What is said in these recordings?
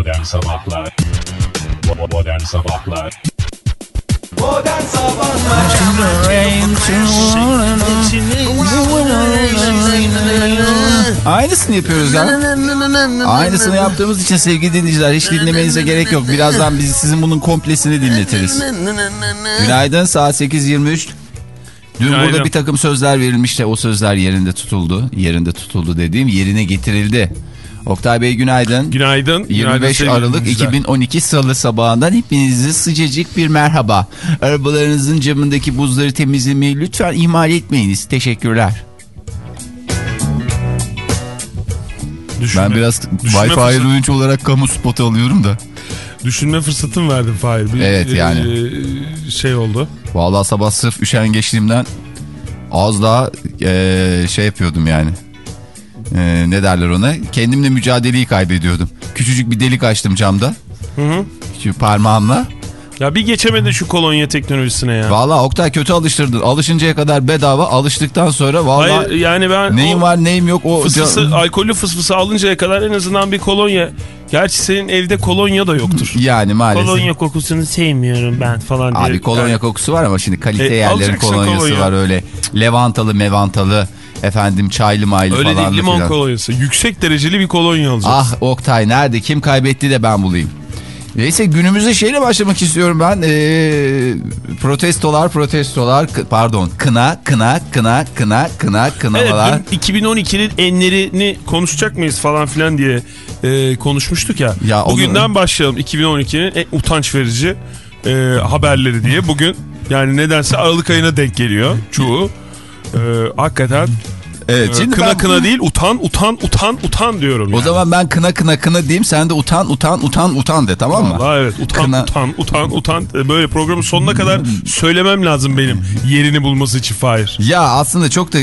Modern Sabahlar Modern Sabahlar Modern Sabahlar Aynısını yapıyoruz ya. Aynısını yaptığımız için sevgili dinleyiciler hiç dinlemenize gerek yok. Birazdan biz sizin bunun komplesini dinletiriz. Günaydın saat 8.23. Dün Günaydın. burada bir takım sözler verilmişti. O sözler yerinde tutuldu. Yerinde tutuldu dediğim yerine getirildi. Oktay Bey günaydın. Günaydın. 25 Günaydın Aralık sevgili dinleyiciler. 2012 Salı sabahından hepinize sıcacık bir merhaba. Arabalarınızın camındaki buzları temizlemeyi lütfen ihmal etmeyiniz. Teşekkürler. Düşünme, Ben biraz Wi-Fi ürünç olarak kamu spotu alıyorum da. Düşünme fırsatım verdin Fahir. Bir, Evet, yani. e, şey oldu. Vallahi sabah sırf üşengeçliğimden az daha eee, şey yapıyordum yani. Eee, ne derler ona? Kendimle mücadeleyi kaybediyordum. Küçücük bir delik açtım camda. Hı hı. Şu parmağımla. Ya bir geçemedin şu kolonya teknolojisine ya. Vallahi Oktay kötü alıştırdın. Alışıncaya kadar bedava. Alıştıktan sonra Hayır yani ben neyim var neyim yok o fısfısı, alkollü fısfısı alıncaya kadar en azından bir kolonya. Gerçi senin evde kolonya da yoktur. yani maalesef. kolonya kokusunu sevmiyorum ben falan diye. Abi kolonya Yani- kokusu var ama şimdi kalite E, yerlerin kolonyası kolonya. var öyle. Levantalı mevantalı efendim çaylı maylı Öyle falan. değil limon filan. kolonyası. Yüksek dereceli bir kolonya alacaksın. Ah Oktay nerede kim kaybetti de ben bulayım. Neyse günümüze şeyle başlamak istiyorum ben. Ee, protestolar protestolar pardon kına kına kına kına kına Evet kınamalar. dün 2012'nin enlerini konuşacak mıyız falan filan diye e, konuşmuştuk ya. Ya onu- Bugünden başlayalım 2012'nin en utanç verici e, haberleri diye. Bugün yani nedense Aralık ayına denk geliyor çoğu. E, hakikaten Evet şimdi kına ben- kına değil utan utan utan utan diyorum. O yani. zaman ben kına kına kına diyeyim sen de utan utan utan utan de tamam mı? Vallahi evet utan Kına- utan utan utan E, böyle programın sonuna kadar söylemem lazım benim yerini bulması için Fahir. Ya aslında çok da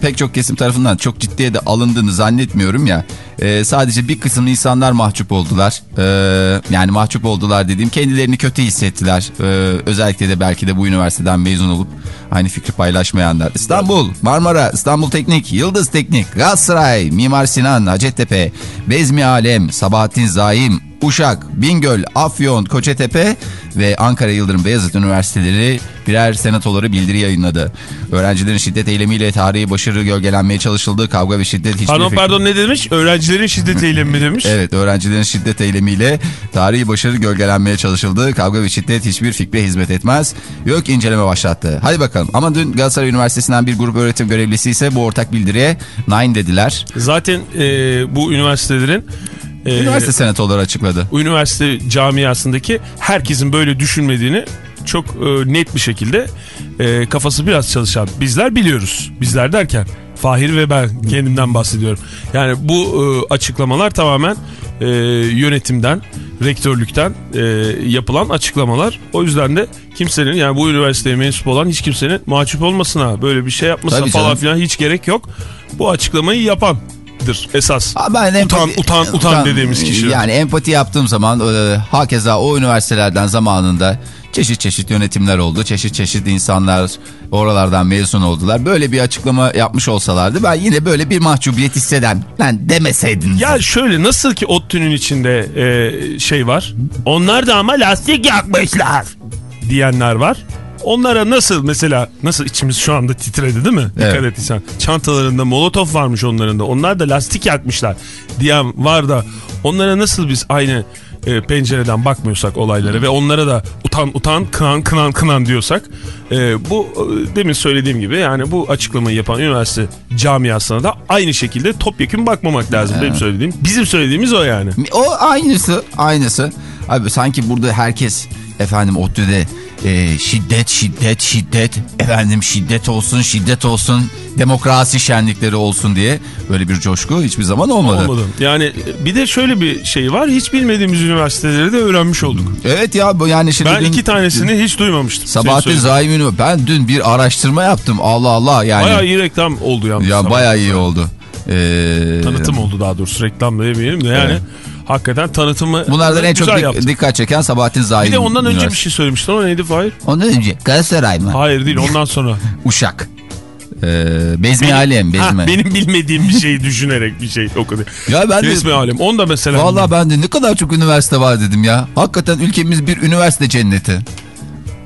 pek çok kesim tarafından çok ciddiye de alındığını zannetmiyorum ya. Ee, sadece bir kısım insanlar mahcup oldular. Ee, yani mahcup oldular dediğim kendilerini kötü hissettiler. Ee, özellikle de belki de bu üniversiteden mezun olup aynı fikri paylaşmayanlar. İstanbul, Marmara, İstanbul Teknik, Yıldız Teknik, Galatasaray, Mimar Sinan, Hacettepe, Bezmi Alem, Sabahattin Zaim, Uşak, Bingöl, Afyon, Koçetepe ve Ankara Yıldırım Beyazıt Üniversiteleri birer senatoları bildiri yayınladı. Öğrencilerin şiddet eylemiyle tarihi başarı gölgelenmeye çalışıldığı kavga ve şiddet hiçbir Pardon pardon ne demiş? Öğrencilerin şiddet eylemi mi demiş? Evet öğrencilerin şiddet eylemiyle tarihi başarı gölgelenmeye çalışıldığı kavga ve şiddet hiçbir fikre hizmet etmez. Yok inceleme başlattı. Hadi bakalım ama dün Galatasaray Üniversitesi'nden bir grup öğretim görevlisi ise bu ortak bildiriye nine dediler. Zaten e, bu üniversitelerin e, Üniversite senatoları açıkladı. üniversite camiasındaki herkesin böyle düşünmediğini çok e, net bir şekilde e, kafası biraz çalışan bizler biliyoruz. Bizler derken Fahir ve ben kendimden bahsediyorum. Yani bu e, açıklamalar tamamen e, yönetimden, rektörlükten e, yapılan açıklamalar. O yüzden de kimsenin yani bu üniversiteye mensup olan hiç kimsenin mahcup olmasına, böyle bir şey yapmasına Tabii falan canım. filan hiç gerek yok. Bu açıklamayı yapandır esas. Aa, Ben Utan, utan, utan dediğimiz kişi. Yani empati yaptığım zaman e, hakeza o üniversitelerden zamanında çeşit çeşit yönetimler oldu. Çeşit çeşit insanlar oralardan mezun oldular. Böyle bir açıklama yapmış olsalardı ben yine böyle bir mahcubiyet hisseden ben demeseydin. Ya şöyle nasıl ki ODTÜ'nün içinde e, şey var. Onlar da ama lastik yakmışlar diyenler var. Onlara nasıl mesela nasıl içimiz şu anda titredi değil mi? Dikkat Evet. ettiysen. Çantalarında molotof varmış onların da. Onlar da lastik yakmışlar diyen var da onlara nasıl biz aynı e, pencereden bakmıyorsak olaylara ve onlara da utan utan kınan kınan kınan diyorsak e, bu e, demin söylediğim gibi yani bu açıklamayı yapan üniversite camiasına da aynı şekilde topyekun bakmamak lazım benim söylediğim. Bizim söylediğimiz o yani. O aynısı aynısı. Abi sanki burada herkes efendim ODTÜ'de e, şiddet şiddet şiddet efendim şiddet olsun şiddet olsun demokrasi şenlikleri olsun diye böyle bir coşku hiçbir zaman olmadı. Olmadı. Yani e, bir de şöyle bir şey var. Hiç bilmediğimiz üniversiteleri de öğrenmiş olduk. Evet ya yani şimdi Ben dün- iki tanesini hiç duymamıştım. Sabahattin söylediğin. Zaim'in ben dün bir araştırma yaptım Allah Allah yani. Bayağı iyi reklam oldu yalnız. ya bayağı iyi Zaim. oldu. Ee, Tanıtım oldu daha doğrusu. Reklam da demeyelim de yani. Evet. Hakikaten tanıtımı Bunlardan en çok dik- yaptı. dikkat çeken Sabahattin Zaim. Bir de ondan önce bir şey söylemiştin. O neydi Fahir? Ondan önce Galatasaray mı? Hayır değil ondan sonra. Uşak. Ee, bezmi alem bezmi. Ha, benim bilmediğim bir şeyi düşünerek bir şey okudu. Ya ben de Resmi alem. Onda mesela. Vallahi ben de ne kadar çok üniversite var dedim ya. Hakikaten ülkemiz bir üniversite cenneti.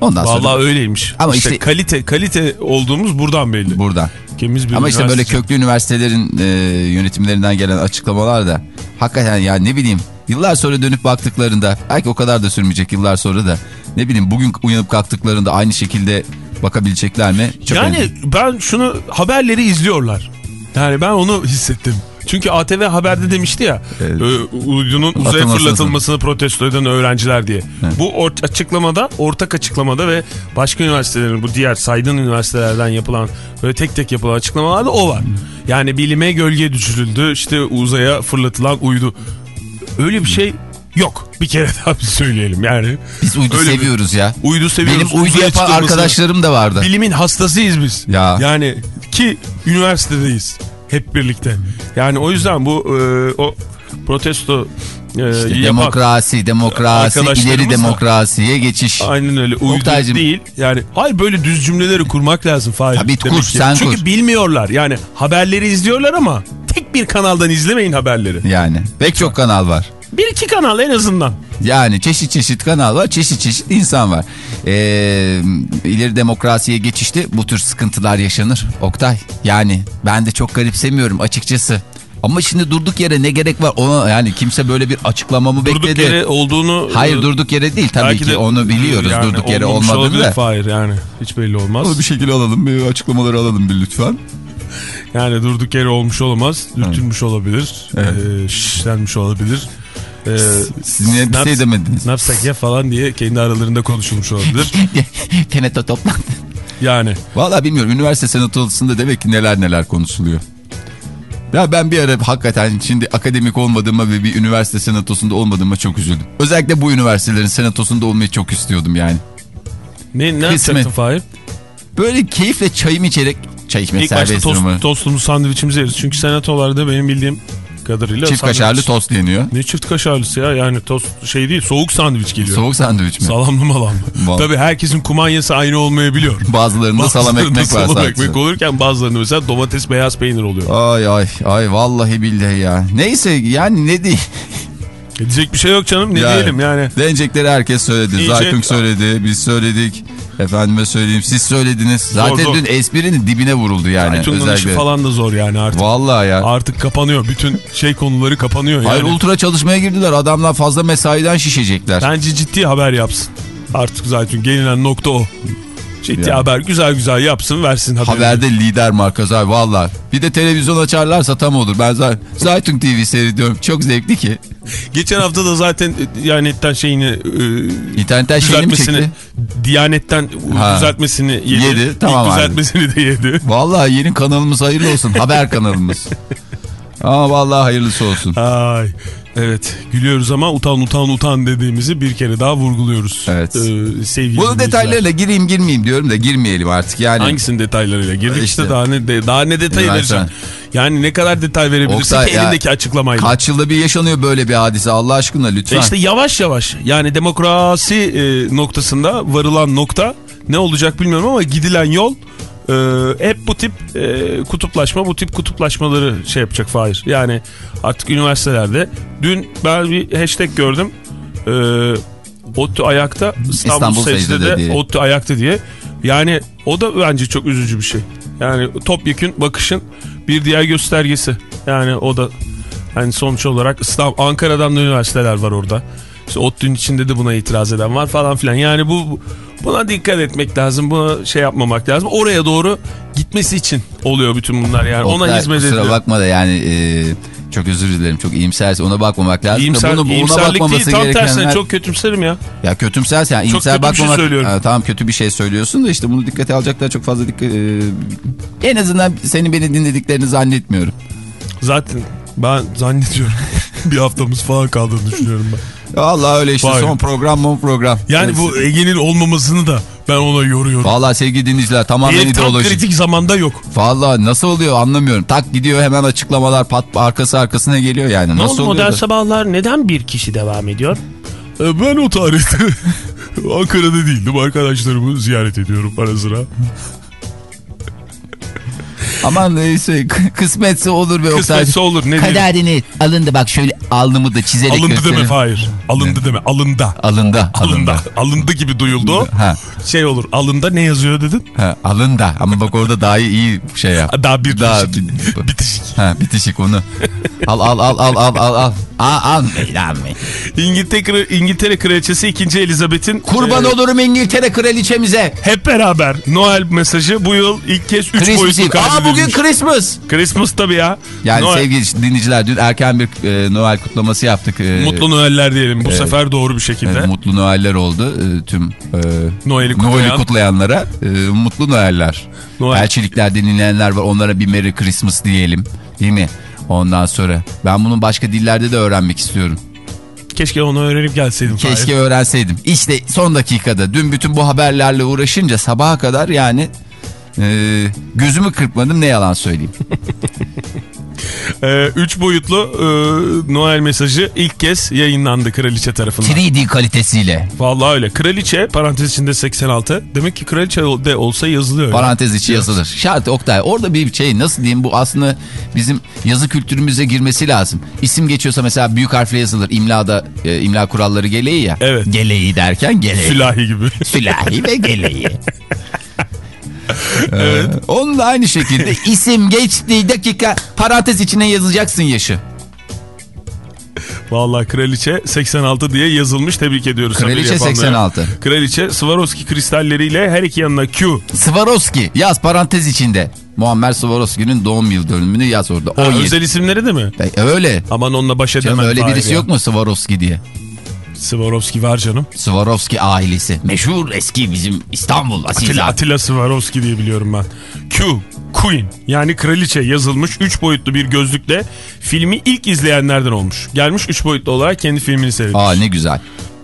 Ondan sonra Vallahi öyleymiş. Ama işte, işte- kalite kalite olduğumuz buradan belli. buradan. Ülkemiz bir Ama işte böyle köklü üniversitelerin e, yönetimlerinden gelen açıklamalar da hakikaten ya ne bileyim yıllar sonra dönüp baktıklarında belki o kadar da sürmeyecek yıllar sonra da ne bileyim bugün uyanıp kalktıklarında aynı şekilde bakabilecekler mi? Çok yani önemli. ben şunu haberleri izliyorlar. Yani ben onu hissettim. Çünkü ATV Haber'de demişti ya Evet. e, uydunun uzaya Atılmasını. fırlatılmasını protesto eden öğrenciler diye. Bu or- açıklamada, ortak açıklamada ve başka üniversitelerin bu diğer saydığın üniversitelerden yapılan böyle tek tek yapılan açıklamalarda o var. Yani bilime gölge düşürüldü işte uzaya fırlatılan uydu. Öyle bir şey yok. Bir kere daha bir söyleyelim yani. Biz uydu Öyle bir- seviyoruz ya. Uydu seviyoruz. Benim uydu yapan arkadaşlarım da vardı. Bilimin hastasıyız biz. Ya. Yani ki üniversitedeyiz hep birlikte. Yani o yüzden bu e, o protesto e, İşte yapan- demokrasi, demokrasi, ileri demokrasiye geçiş. Aynen öyle. Uydu Oktaycığım. değil. Yani hayır böyle düz cümleleri kurmak lazım Fahir. Tabii kur, sen Çünkü kur. bilmiyorlar. Yani haberleri izliyorlar ama tek bir kanaldan izlemeyin haberleri. Yani pek çok kanal var. Bir iki kanal en azından. Yani çeşit çeşit kanal var, çeşit çeşit insan var. Ee, ileri demokrasiye geçişte bu tür sıkıntılar yaşanır. Oktay yani ben de çok garipsemiyorum açıkçası. Ama şimdi durduk yere ne gerek var ona yani kimse böyle bir açıklamamı Durduk bekledi. yere olduğunu... Hayır e, durduk yere değil tabii ki de- onu biliyoruz yani durduk yere olmadığını da. Fahir yani hiç belli olmaz. bir şekilde alalım bir açıklamaları alalım bir lütfen. Yani durduk yere olmuş olamaz. Dürtülmüş olabilir. Evet. E, şişlenmiş olabilir. E, Siz niye bir şey demediniz? Ne yapsak ya falan diye kendi aralarında konuşulmuş olabilir. Teneto toplantı. Yani Valla bilmiyorum üniversite senatosunda demek ki neler neler konuşuluyor. Ya ben bir ara hakikaten şimdi akademik olmadığıma ve bir üniversite senatosunda olmadığıma çok üzüldüm. Özellikle bu üniversitelerin senatosunda olmayı çok istiyordum yani. ne, ne yapacaktın Fahir? Böyle keyifle çayımı içerek çay içmek İlk başta serbest tost, durumu. tostumuzu sandviçimizi yeriz. Çünkü senatolarda benim bildiğim kadarıyla Çift sandviç- kaşarlı tost yeniyor. Ne çift kaşarlısı ya yani tost şey değil soğuk sandviç geliyor. Soğuk sandviç mi? Salamlı malamlı. Vallahi. Tabii herkesin kumanyası aynı olmayabiliyor. Bazılarında salam Bazılarında ekmek var salam sadece. ekmek olurken bazılarında mesela domates beyaz peynir oluyor. Ay ay ay vallahi billahi ya. Neyse yani ne diyeyim. Diyecek bir şey yok canım ne Yani. diyelim yani. Denecekleri herkes söyledi. İyice- Zaytun söyledi, biz söyledik. Efendime söyleyeyim siz söylediniz. Zaten zor. dün esprinin dibine vuruldu yani. Aytun'un işi falan da zor yani artık. Vallahi ya. Artık kapanıyor. Bütün şey konuları kapanıyor yani. Hayır ultra çalışmaya girdiler. Adamlar fazla mesaiden şişecekler. Bence ciddi haber yapsın. Artık zaten gelinen nokta o. Ciddi Yani. haber güzel güzel yapsın versin haberini. Haberde lider markası abi valla. Bir de televizyon açarlarsa tam olur. Ben zaten Zaytun TV seyrediyorum. Çok zevkli ki. Geçen hafta da zaten e, Diyanet'ten şeyini e, İnternetten şeyini mi çekti? Diyanet'ten Ha. düzeltmesini yedi. Yedi, tamam İlk abi. düzeltmesini de yedi. Valla yeni kanalımız hayırlı olsun. Haber kanalımız. Ama vallahi hayırlısı olsun. Ay evet gülüyoruz ama utan utan utan dediğimizi bir kere daha vurguluyoruz. Evet. Ee, sevgili Bunu detaylarıyla gireyim girmeyeyim diyorum da girmeyelim artık yani. Hangisinin detaylarıyla girdik işte, İşte. daha ne de, daha ne detay Üniversite. vereceğim. Yani ne kadar detay verebilirsin Oktay ki ya, elindeki açıklamayla. Kaç yılda bir yaşanıyor böyle bir hadise Allah aşkına lütfen. E işte yavaş yavaş yani demokrasi e, noktasında varılan nokta ne olacak bilmiyorum ama gidilen yol e, hep bu tip e, kutuplaşma bu tip kutuplaşmaları şey yapacak Fahir. Yani artık üniversitelerde dün ben bir hashtag gördüm e, ODTÜ ayakta İstanbul, İstanbul secdede secdede diye. ODTÜ ayakta diye. Yani o da bence çok üzücü bir şey. Yani topyekün bakışın bir diğer göstergesi. Yani o da hani sonuç olarak İstanbul, Ankara'dan da üniversiteler var orada. İşte ODTÜ'nün içinde de buna itiraz eden var falan filan. Yani bu buna dikkat etmek lazım. Buna şey yapmamak lazım. Oraya doğru gitmesi için oluyor bütün bunlar yani. Ona Oktay, hizmet kusura ediyor. bakma da yani e, çok özür dilerim çok iyimserse ona bakmamak lazım. İyimser, bunu, buna iyimserlik değil bakmaması tam tersine gerekenler... çok kötümserim ya. Ya kötümserse yani Çok iyimser kötü şey bakmamak... söylüyorum. Ha, tamam kötü bir şey söylüyorsun da işte bunu dikkate alacaklar çok fazla dikkat... e, en azından senin beni dinlediklerini zannetmiyorum. Zaten ben zannediyorum bir haftamız falan kaldığını düşünüyorum ben. Vallahi öyle işte Vay. son program mon program. Yani bu Ege'nin olmamasını da ben ona yoruyorum. Vallahi sevgili dinleyiciler tamamen Diye tam ideolojik. kritik zamanda yok. Vallahi nasıl oluyor anlamıyorum. Tak gidiyor hemen açıklamalar pat arkası arkasına geliyor yani. Ne Nasıl oldu modern da? sabahlar neden bir kişi devam ediyor? E, Ben o tarihte Ankara'da değildim. Arkadaşlarımı ziyaret ediyorum ara sıra. Aman neyse k- kısmetse olur be Oktay. Kısmetse olur, ne? Kaderini alındı bak şöyle alnımı da çizerek Alındı deme. Fahir. Alındı deme. Alında. Alında. Alında. Alındı gibi duyuldu. Ha. Şey olur. Alında ne yazıyor dedin? Ha, alında ama bak orada daha iyi, şey yap. Daha bir Daha bitişik. bitişik. Ha, bitişik onu. Al al al al al al al. Al almayın almayın. İngiltere, İngiltere Kraliçesi 2. Elizabeth'in Kurban e, olurum İngiltere kraliçemize. hep beraber Noel mesajı bu yıl ilk kez 3 Christmas boyutlu Eve. Aa kaydedilmiş. bugün Christmas. Christmas tabii ya. Yani Noel. sevgili dinleyiciler dün erken bir e, Noel kutlaması yaptık. E, Mutlu Noeller diyelim bu sefer doğru bir şekilde. e, mutlu Noeller oldu e, tüm e, Noel'i kutlayan. Noel'i kutlayanlara. e, mutlu Noeller. Noel. Elçiliklerden dinleyenler var onlara bir Merry Christmas diyelim. Değil mi? Ondan sonra ben bunu başka dillerde de öğrenmek istiyorum. Keşke onu öğrenip gelseydim. Keşke Fahir. öğrenseydim. İşte son dakikada dün bütün bu haberlerle uğraşınca sabaha kadar yani e, gözümü kırpmadım ne yalan söyleyeyim. Ee, üç boyutlu e, Noel mesajı ilk kez yayınlandı kraliçe tarafından. 3D kalitesiyle. Vallahi öyle. Kraliçe parantez içinde 86. Demek ki kraliçe de olsa yazılıyor. Parantez içi yazılır. Şart Oktay orada bir şey nasıl diyeyim bu aslında bizim yazı kültürümüze girmesi lazım. İsim geçiyorsa mesela büyük harfle yazılır. İmlada e, imla kuralları geleği ya. Evet. Geleği derken geleği. Sülahi gibi. Sülahi ve geleği. evet. Onun da aynı şekilde isim geçtiği dakika parantez içine yazacaksın yaşı. Vallahi kraliçe 86 diye yazılmış. Tebrik ediyoruz. Kraliçe yapanları. 86. Kraliçe Swarovski kristalleriyle her iki yanına Q. Swarovski yaz parantez içinde. Muammer Swarovski'nin doğum yıl dönümünü yaz orada. Ha, 17. özel isimleri de mi? E, öyle. Aman onunla baş edemem. Canım öyle birisi ya. yok mu Swarovski diye? Swarovski var canım. Swarovski ailesi. Meşhur eski bizim İstanbul asil Atilla. Atilla Swarovski diye biliyorum ben. Q, Queen yani kraliçe yazılmış 3 boyutlu bir gözlükle filmi ilk izleyenlerden olmuş. Gelmiş 3 boyutlu olarak kendi filmini seyretmiş. Aa ne güzel.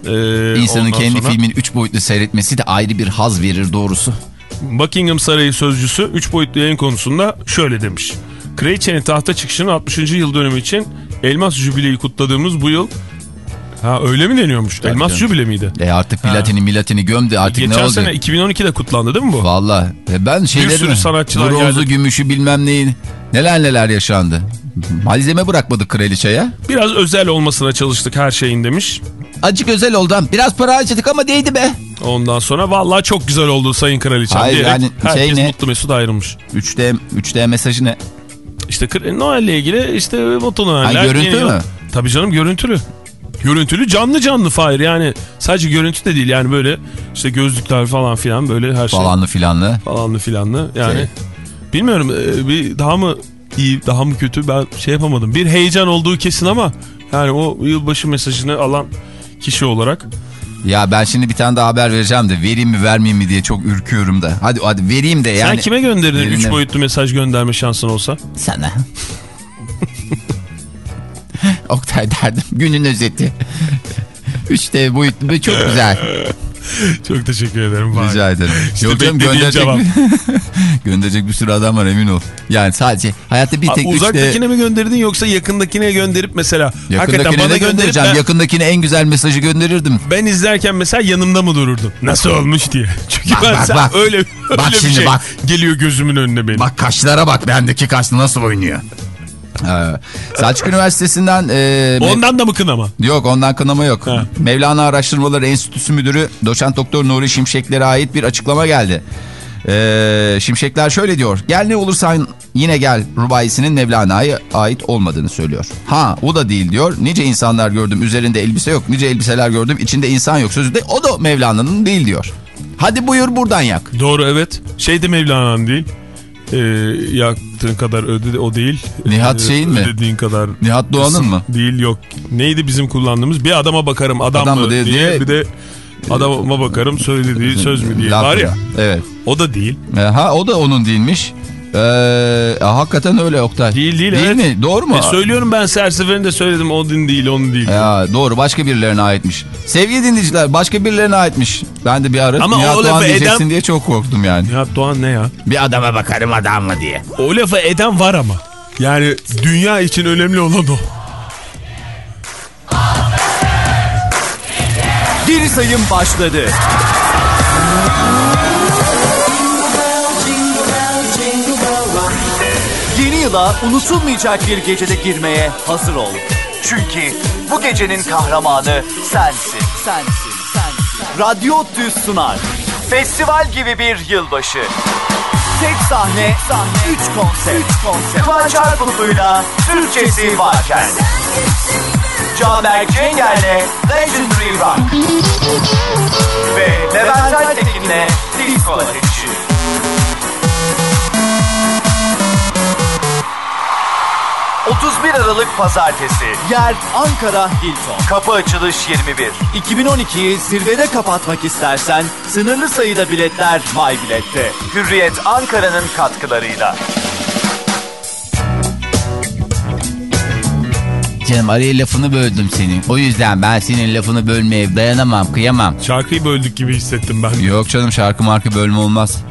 Ee, İnsanın kendi sonra filmini 3 boyutlu seyretmesi de ayrı bir haz verir doğrusu. Buckingham Sarayı sözcüsü 3 boyutlu yayın konusunda şöyle demiş. Kraliçenin tahta çıkışının 60. yıl dönümü için Elmas Jübileyi kutladığımız bu yıl Ha öyle mi deniyormuş? Elmas canım. Jübile miydi? E artık platini milatini gömdü artık Geçen ne oldu? sene 2012'de kutlandı değil mi bu? Valla e ben şeyleri sürü sanatçılar bronzu geldi. gümüşü bilmem neyi neler neler yaşandı. Malzeme bırakmadık kraliçeye. Biraz özel olmasına çalıştık her şeyin demiş. Acık özel oldu. Biraz para harcadık ama değdi be. Ondan sonra vallahi çok güzel oldu Sayın Kraliçem Hayır, diyerek yani herkes şey ne? mutlu mesut ayrılmış. 3D 3D mesajı ne? İşte Noel'le ilgili işte mutlu Noel'ler. Görüntü mü? Tabii canım görüntülü. Görüntülü canlı canlı Fahir yani sadece görüntü de değil yani böyle işte gözlükler falan filan böyle her şey Falanlı filanlı. falanlı filanlı yani Şey. bilmiyorum e, bir daha mı iyi daha mı kötü ben şey yapamadım bir heyecan olduğu kesin ama yani o yılbaşı mesajını alan kişi olarak Ya ben şimdi bir tane daha haber vereceğim de vereyim mi vermeyeyim mi diye çok ürküyorum da. Hadi hadi vereyim de yani. sen kime gönderdin Birine- 3 boyutlu mesaj gönderme şansın olsa Sana. Oktay derdim. Günün özeti. 3D boyutlu çok güzel. çok teşekkür ederim Fahir. Rica ederim. İşte Yok canım gönderecek, gönderecek bir sürü adam var emin ol. Yani sadece hayatta bir tek 3D... Uzaktakine mi gönderdin yoksa yakındakine gönderip mesela Yakındakine bana de göndereceğim. ben, Yakındakine en güzel mesajı gönderirdim. ben izlerken mesela yanımda mı dururdun? Nasıl olmuş diye. Çünkü Bak, ben bak, sen- bak. öyle, öyle Bak bir şimdi, şey bak. geliyor gözümün önüne benim. Bak kaşlara bak bendeki kaş nasıl oynuyor. Ee, Selçuk Üniversitesi'nden... e, Ondan da mı kınama? Yok ondan kınama yok. Ha. Mevlana Araştırmaları Enstitüsü Müdürü Doçent Doktor Nuri Şimşekler'e ait bir açıklama geldi. Ee, Şimşekler şöyle diyor. Gel ne olursan yine gel rubayisinin Mevlana'ya ait olmadığını söylüyor. Ha o da değil diyor. Nice insanlar gördüm üzerinde elbise yok. Nice elbiseler gördüm içinde insan yok. Sözü de o da Mevlana'nın değil diyor. Hadi buyur buradan yak. Doğru evet. Şey de Mevlana'nın değil. Ee, yaktığın kadar öde o değil. Nihat Ee, şeyin mi? Ödediğin kadar. Nihat Doğan'ın mı? Değil yok. Neydi bizim kullandığımız? Bir adama bakarım adam, Adam mı diye- diye, bir de adama bakarım söylediği söz mü diye. Laf Var ya ya. Evet. o da değil. Ee, Ha o da onun değilmiş. Ee, hakikaten öyle Oktay. Değil değil, Değil evet. mi? Doğru mu? E, söylüyorum ben her seferinde söyledim o din değil onun değil. Ya doğru başka birilerine aitmiş. Sevgili dinleyiciler başka birilerine aitmiş. Ben de bir ara Ama Nihat Doğan lafı diyeceksin eden- diye çok korktum yani. Nihat Doğan ne ya? Bir adama bakarım adam mı diye. O lafı eden var ama. Yani dünya için önemli olan o. Geri sayım başladı. Yıla unutulmayacak bir gecede girmeye hazır ol. Çünkü bu gecenin kahramanı sensin. Sensin, sensin. Radyo Düz sunar. Festival gibi bir yılbaşı. Tek sahne, sahne, üç konser. Üç konser. Kıvanç Arputlu'yla Türkçesi varken. Canberk Cenger'le Legendary Rock. Ve Levent Ertekin'le Disco Ateşi. ...31 Aralık Pazartesi. Yer Ankara Hilton. Kapı açılış 21. 2012'yi zirvede kapatmak istersen... ...sınırlı sayıda biletler My Bilet'te. Hürriyet Ankara'nın katkılarıyla. Canım araya lafını böldüm senin. O yüzden ben senin lafını bölmeye dayanamam, kıyamam. Şarkıyı böldük gibi hissettim ben. Yok canım şarkı marka bölme olmaz.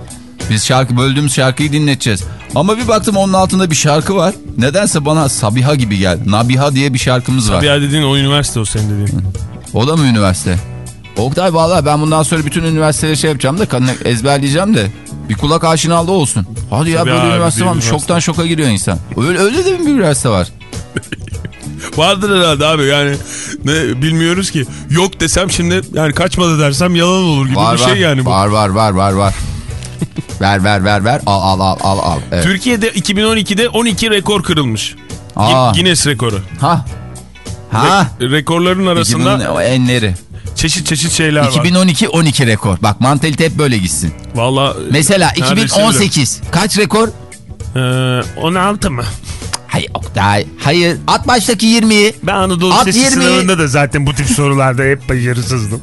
Biz şarkı böldüğümüz şarkıyı dinleteceğiz. Ama bir baktım onun altında bir şarkı var. Nedense bana Sabiha gibi geldi. Nabiha diye bir şarkımız var. Yer dediğin o üniversite o senin dediğin. O da mı üniversite? Oktay valla ben bundan sonra bütün üniversiteleri şey yapacağım da ezberleyeceğim de bir kulak aşinalığı olsun. Hadi ya Tabii böyle abi, üniversite bir var mı? üniversite. Şoktan şoka giriyor insan. Öyle, öyle de bir üniversite var. Vardır herhalde abi yani ne bilmiyoruz ki. Yok desem şimdi yani kaçmadı dersem yalan olur gibi Var bir var. şey yani bu. Var var var var var. Ver ver ver ver al al al al al. Evet. Türkiye'de 2012'de 12 rekor kırılmış. Aa. Guinness rekoru. Ha. Ha. Re- rekorların arasında 2010 o enleri. çeşit çeşit şeyler var. 2012 12 rekor. Bak mantalite hep böyle gitsin. Valla Mesela neredeyse öyle. 2018 kaç rekor? Ee, 16 mı? Hayır Oktay. Hayır. At baştaki 20'yi. Ben Anadolu At Sesi 20'yi. sınavında da zaten bu tip sorularda hep başarısızdım.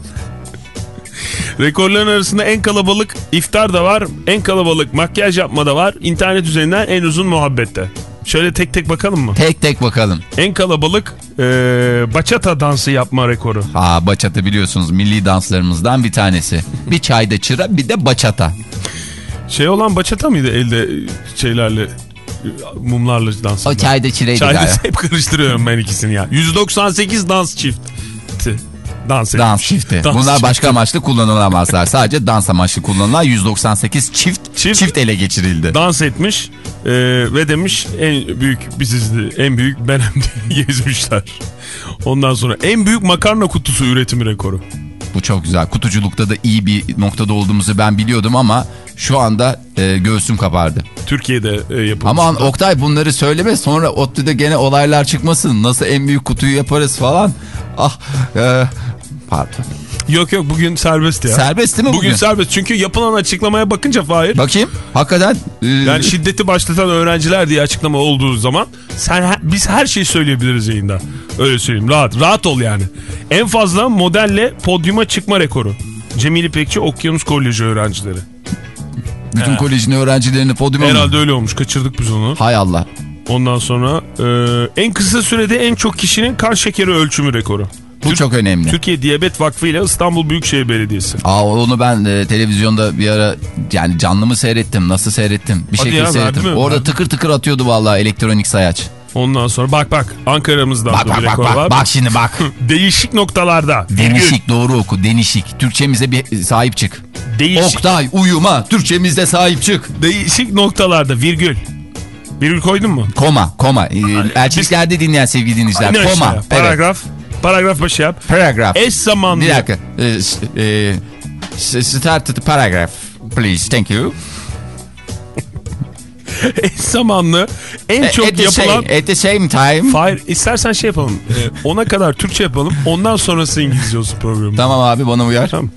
Rekorların arasında en kalabalık iftar da var, en kalabalık makyaj yapma da var, internet üzerinden en uzun muhabbette. Şöyle tek tek bakalım mı? Tek tek bakalım. En kalabalık ee, bachata dansı yapma rekoru. Aa bachata biliyorsunuz milli danslarımızdan bir tanesi. Bir çayda çıra bir de bachata. Şey olan bachata mıydı elde şeylerle mumlarla dans O çayda çireydi Çayda galiba. hep karıştırıyorum ben ikisini ya. 198 dans çift. Dans, Dans etmiş. çifti. Dans Bunlar çifti. başka amaçlı kullanılamazlar. Sadece dans amaçlı kullanılan 198 çift Çift- çift, ele geçirildi. dans etmiş e, ve demiş en büyük bizizdi en büyük benim diye gezmişler. Ondan sonra en büyük makarna kutusu üretimi rekoru. Bu çok güzel. Kutuculukta da iyi bir noktada olduğumuzu ben biliyordum ama şu anda e, göğsüm kabardı. Türkiye'de e, yapılmış. Ama Oktay bunları söyleme sonra ODTÜ'de gene olaylar çıkmasın. Nasıl en büyük kutuyu yaparız falan. Ah e, pardon. Yok yok bugün serbest ya. Serbest değil mi bugün? bugün? serbest çünkü yapılan açıklamaya bakınca Fahir. Bakayım hakikaten. e, Yani şiddeti başlatan öğrenciler diye açıklama olduğu zaman sen he- biz her şeyi söyleyebiliriz yayında. Öyle söyleyeyim. Rahat. Rahat ol yani. En fazla modelle podyuma çıkma rekoru. Cemil İpekçi Okyanus Koleji öğrencileri. bütün kolejin öğrencilerini podyuma mı? Herhalde öyle olmuş. Kaçırdık biz onu. Hay Allah. Ondan sonra e, en kısa sürede en çok kişinin kan şekeri ölçümü rekoru. Bu çok önemli. Türkiye Diyabet Vakfı ile İstanbul Büyükşehir Belediyesi. Aa onu ben e, televizyonda bir ara yani canlı mı seyrettim nasıl seyrettim bir Hadi şekilde ya, seyrettim. mi? Orada Verdi. tıkır tıkır atıyordu vallahi elektronik sayaç. Ondan sonra bak bak Ankara'mızdan Bak bak bak bak, var. bak şimdi bak. Değişik noktalarda. denişik doğru oku denişik. Türkçemize bir sahip çık. Değişik, Oktay uyuma Türkçemizde sahip çık. değişik noktalarda virgül. Virgül koydun mu? Koma koma. Ee, elçiliklerde dinleyen sevgili dinleyiciler. Koma. işte. Evet. Paragraf. Başı yap. Paragraf. Eş zamanlı. Bir dakika. E, s- start the paragraph. Please. Thank you. Eş zamanlı en çok at, yapılan... same, at the same time. Hayır istersen şey yapalım. Ee, ona kadar Türkçe yapalım. Ondan sonrası İngilizce olsun programı. Tamam abi bana uyar. Tamam.